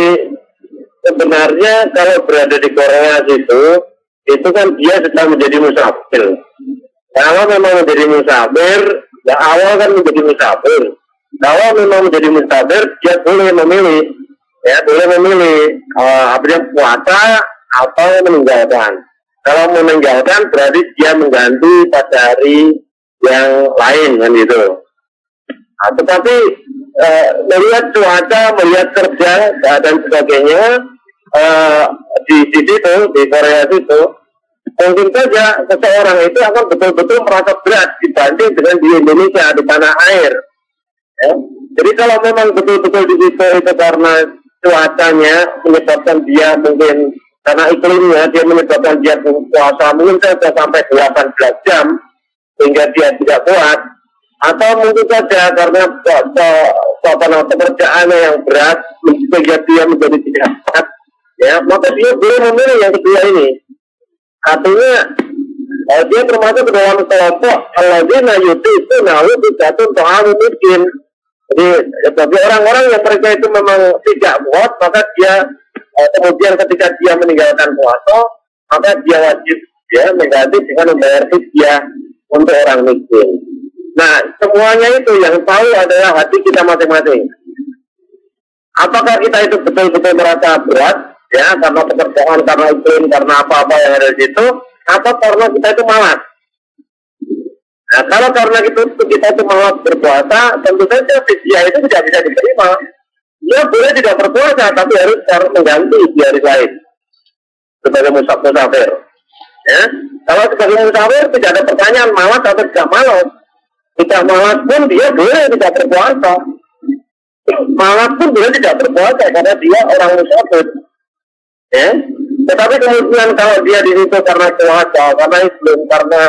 sebenarnya kalau berada di Korea itu itu kan dia sedang menjadi musafir. Kalau memang menjadi musafir, ya awal kan menjadi musafir kalau memang menjadi mustabir dia boleh memilih ya boleh memilih uh, apa puasa atau meninggalkan. Kalau meninggalkan berarti dia mengganti pada hari yang lain kan gitu. Nah, tetapi uh, melihat cuaca melihat kerja dan sebagainya uh, di, di situ di Korea itu mungkin saja seseorang itu akan betul-betul merasa berat dibanding dengan di Indonesia di tanah air. Ya. Jadi kalau memang betul-betul di situ itu karena cuacanya menyebabkan dia mungkin karena iklimnya dia menyebabkan dia puasa. Mungkin saja sampai 18 jam sehingga dia tidak kuat. Atau mungkin saja karena suasana pekerjaannya yang berat sehingga dia menjadi tidak kuat ya maka dia boleh memilih yang kedua ini. Artinya eh, dia termasuk dalam kelompok kalau dia nayuti itu nahu tidak tuh mungkin jadi ya, bagi orang-orang yang mereka itu memang tidak kuat, maka dia eh, kemudian ketika dia meninggalkan puasa, maka dia wajib ya mengganti dengan membayar fidyah untuk orang miskin. Nah, semuanya itu yang tahu adalah hati kita masing-masing. Apakah kita itu betul-betul merasa berat, ya, karena pekerjaan, karena iklim, karena apa-apa yang ada di situ, atau karena kita itu malas? Nah, kalau karena itu kita itu mau berpuasa, tentu saja fidyah itu tidak bisa diterima. Dia boleh tidak berpuasa, tapi harus harus mengganti di hari lain sebagai musafir. Ya, kalau sebagai musafir tidak ada pertanyaan malas atau tidak malas. Tidak malas pun dia boleh tidak berpuasa. Malas pun boleh tidak berpuasa karena dia orang musafir. Ya, tetapi kemudian kalau dia di situ karena puasa, karena Islam, karena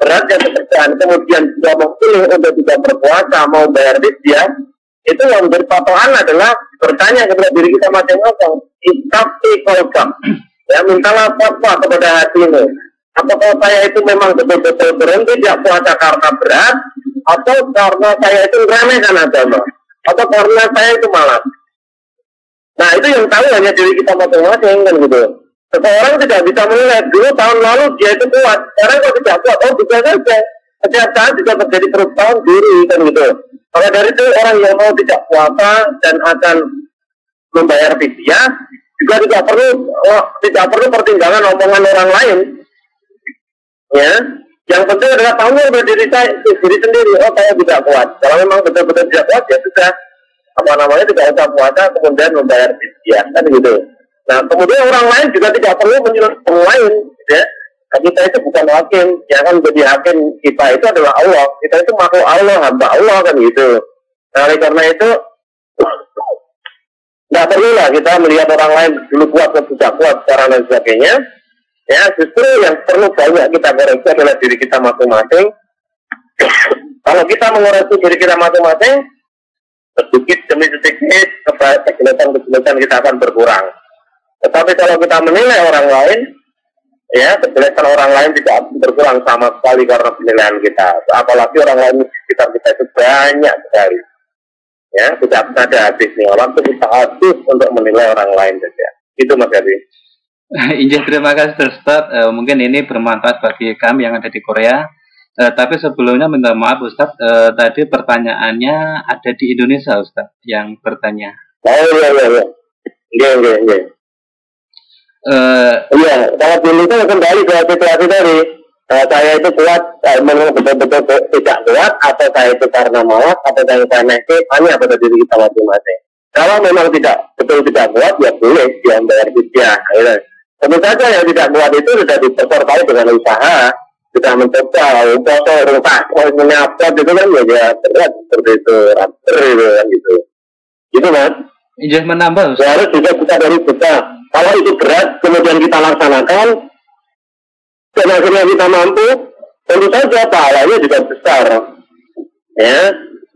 beratnya pekerjaan kemudian dia memilih untuk tidak berpuasa mau bayar dia itu yang berpatokan adalah bertanya kepada diri kita masing-masing istafi kolkam ya mintalah fatwa kepada hatimu apakah saya itu memang betul-betul berhenti tidak puasa karena berat atau karena saya itu remehkan agama atau karena saya itu malas? Nah itu yang tahu hanya diri kita masing-masing kan gitu Seseorang tidak bisa menilai dulu tahun lalu dia itu kuat, sekarang kok tidak kuat, oh bisa saja. Setiap saat juga terjadi perubahan diri kan gitu. Kalau dari itu orang yang mau tidak puasa dan akan membayar fidyah juga tidak perlu oh, tidak perlu pertimbangan omongan orang lain. Ya, yang penting adalah tahu berdiri saya diri sendiri. Oh saya tidak kuat. Kalau memang betul-betul tidak kuat ya sudah apa namanya tidak usah puasa kemudian membayar fidyah kan gitu. Nah, kemudian orang lain juga tidak perlu menyuruh orang lain, ya. Nah, kita itu bukan hakim, yang akan menjadi hakim kita itu adalah Allah. Kita itu makhluk Allah, hamba Allah kan gitu. Nah, oleh karena itu, tidak perlu lah kita melihat orang lain dulu kuat atau tidak kuat secara dan sebagainya. Ya, justru yang perlu banyak kita koreksi adalah diri kita masing-masing. Kalau kita mengoreksi diri kita masing-masing, sedikit demi sedikit kejelekan-kejelekan kita akan berkurang. Tetapi kalau kita menilai orang lain, ya kejelekan orang lain tidak berkurang sama sekali karena penilaian kita. Apalagi orang lain di sekitar kita itu banyak sekali. Ya, tidak ada habisnya. Waktu kita habis untuk menilai orang lain saja. Itu Mas Adi. Injil terima kasih Ustaz. Uh, mungkin ini bermanfaat bagi kami yang ada di Korea. Uh, tapi sebelumnya minta maaf Ustaz, uh, tadi pertanyaannya ada di Indonesia Ustaz yang bertanya. Oh iya iya iya. Iya iya iya. Uh, iya, kalau dulu itu kembali ke situasi tadi, uh, saya itu kuat, uh, memang betul-betul tidak kuat, atau saya itu karena malas, atau saya karena hanya pada diri kita masing-masing. Kalau memang tidak betul tidak kuat, ya boleh dia bayar fidyah. Ya. Tentu saja yang tidak kuat itu sudah dipersertai dengan usaha, sudah mencoba, foto, rusak, menyapa, gitu kan ya, ya berat seperti itu, rapper gitu kan gitu. Gitu mas. Iya menambah. Harus juga kita dari kita. Kalau itu berat, kemudian kita laksanakan, dan akhirnya kita mampu, tentu saja pahalanya juga besar. Ya,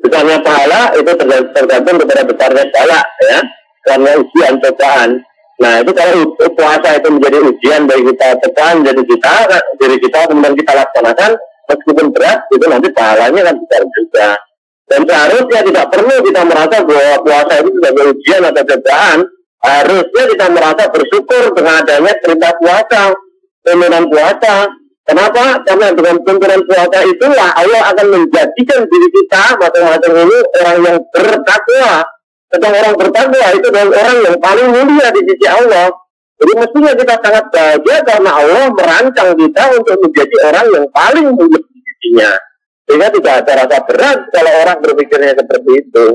besarnya pahala itu tergantung kepada besarnya pahala, ya, karena ujian cobaan. Nah itu kalau puasa itu menjadi ujian bagi kita tekan jadi kita diri kita kemudian kita laksanakan meskipun berat itu nanti pahalanya kan besar juga. Dan seharusnya tidak perlu kita merasa bahwa puasa itu sebagai ujian atau cobaan. Harusnya kita merasa bersyukur dengan adanya perintah puasa, tuntunan puasa. Kenapa? Karena dengan tuntunan puasa itulah Allah akan menjadikan diri kita masing-masing ini orang yang bertakwa sedang orang bertakwa itu adalah orang yang paling mulia di sisi Allah. Jadi mestinya kita sangat bahagia karena Allah merancang kita untuk menjadi orang yang paling mulia di sisinya. Sehingga tidak ada rasa berat kalau orang berpikirnya seperti itu.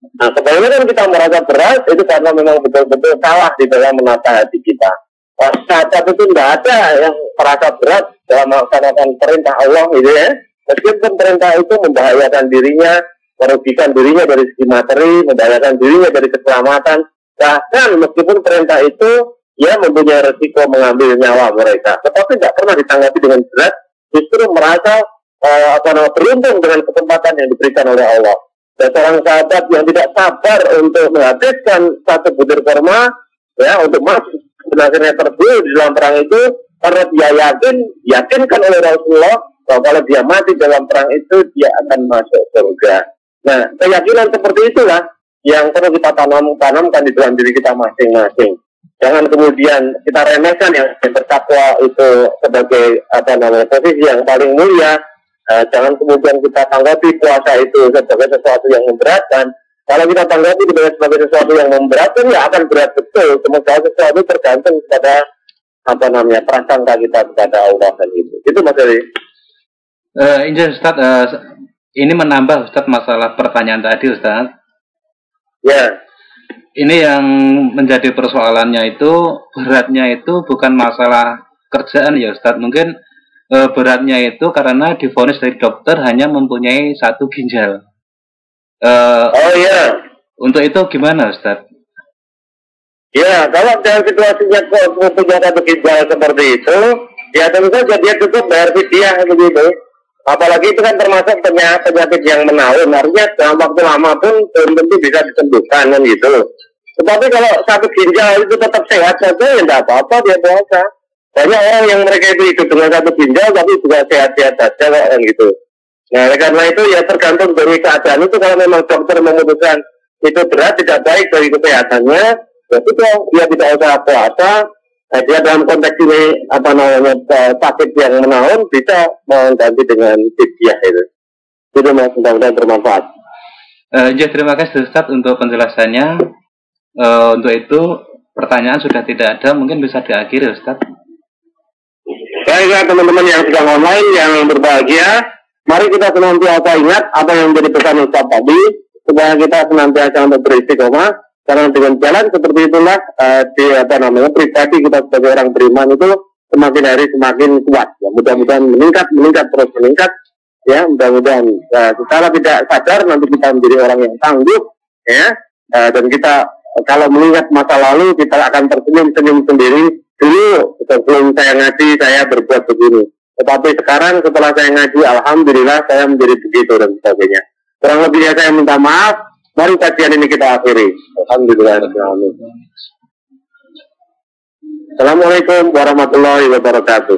Nah, sebenarnya kan kita merasa berat itu karena memang betul-betul salah di dalam menata hati kita. Saat itu tidak ada yang merasa berat dalam melaksanakan perintah Allah gitu ya. Meskipun perintah itu membahayakan dirinya, merugikan dirinya dari segi materi, membahayakan dirinya dari keselamatan. Bahkan meskipun perintah itu ya mempunyai resiko mengambil nyawa mereka, tetapi tidak pernah ditanggapi dengan berat, justru merasa uh, apa namanya beruntung dengan kesempatan yang diberikan oleh Allah. Dan seorang sahabat yang tidak sabar untuk menghabiskan satu butir kurma, ya untuk masuk akhirnya terbunuh di dalam perang itu karena dia yakin, yakinkan oleh Rasulullah bahwa kalau dia mati dalam perang itu dia akan masuk surga. Nah, keyakinan seperti itulah yang perlu kita tanam tanamkan di dalam diri kita masing-masing. Jangan kemudian kita remehkan yang bertakwa itu sebagai apa namanya posisi yang paling mulia. Uh, jangan kemudian kita tanggapi puasa itu sebagai sesuatu yang memberatkan. Kalau kita tanggapi sebagai sesuatu yang memberatkan, ya akan berat betul. Sementara sesuatu tergantung kepada apa namanya prasangka kita kepada Allah dan itu. Itu Mas Eri. Uh, Ustaz, uh, ini menambah Ustaz masalah pertanyaan tadi Ustaz. Ya. Ini yang menjadi persoalannya itu beratnya itu bukan masalah kerjaan ya Ustaz. Mungkin e, beratnya itu karena difonis dari dokter hanya mempunyai satu ginjal. E, oh iya. Untuk itu gimana Ustaz? Ya, kalau dalam situasinya mempunyai satu ginjal seperti itu, ya tentu saja dia cukup bayar fidyah begitu. Apalagi itu kan termasuk penyakit, penyakit yang menaun. Artinya dalam waktu lama pun belum tentu bisa disembuhkan kan gitu. Tetapi kalau satu ginjal itu tetap sehat saja ya tidak apa-apa dia puasa. Banyak orang yang mereka itu hidup dengan satu ginjal tapi juga sehat-sehat saja kok kan gitu. Nah karena itu ya tergantung dari keadaan itu kalau memang dokter memutuskan itu berat tidak baik bagi kesehatannya, ya itu dia tidak usah puasa, Nah, dia dalam konteks ini apa namanya eh, sakit yang menaun bisa mengganti dengan fidyah itu. Itu mas mudah-mudahan bermanfaat. Uh, ya terima kasih Ustaz untuk penjelasannya. Uh, untuk itu pertanyaan sudah tidak ada, mungkin bisa diakhiri Ustaz. Baiklah teman-teman yang sedang online yang berbahagia, mari kita senantiasa ingat apa yang menjadi pesan Ustaz tadi, supaya kita senantiasa untuk beristiqomah karena dengan jalan seperti itulah uh, di apa namanya pribadi kita sebagai orang beriman itu semakin hari semakin kuat. Ya, mudah-mudahan meningkat, meningkat terus meningkat. Ya, mudah-mudahan uh, secara tidak sadar nanti kita menjadi orang yang tangguh, ya. Uh, dan kita kalau mengingat masa lalu kita akan tersenyum-senyum sendiri. Dulu sebelum saya ngaji saya berbuat begini. Tetapi sekarang setelah saya ngaji, alhamdulillah saya menjadi begitu dan sebagainya. Kurang lebihnya saya minta maaf. Mari kajian ini kita akhiri. Alhamdulillah. Assalamualaikum warahmatullahi wabarakatuh.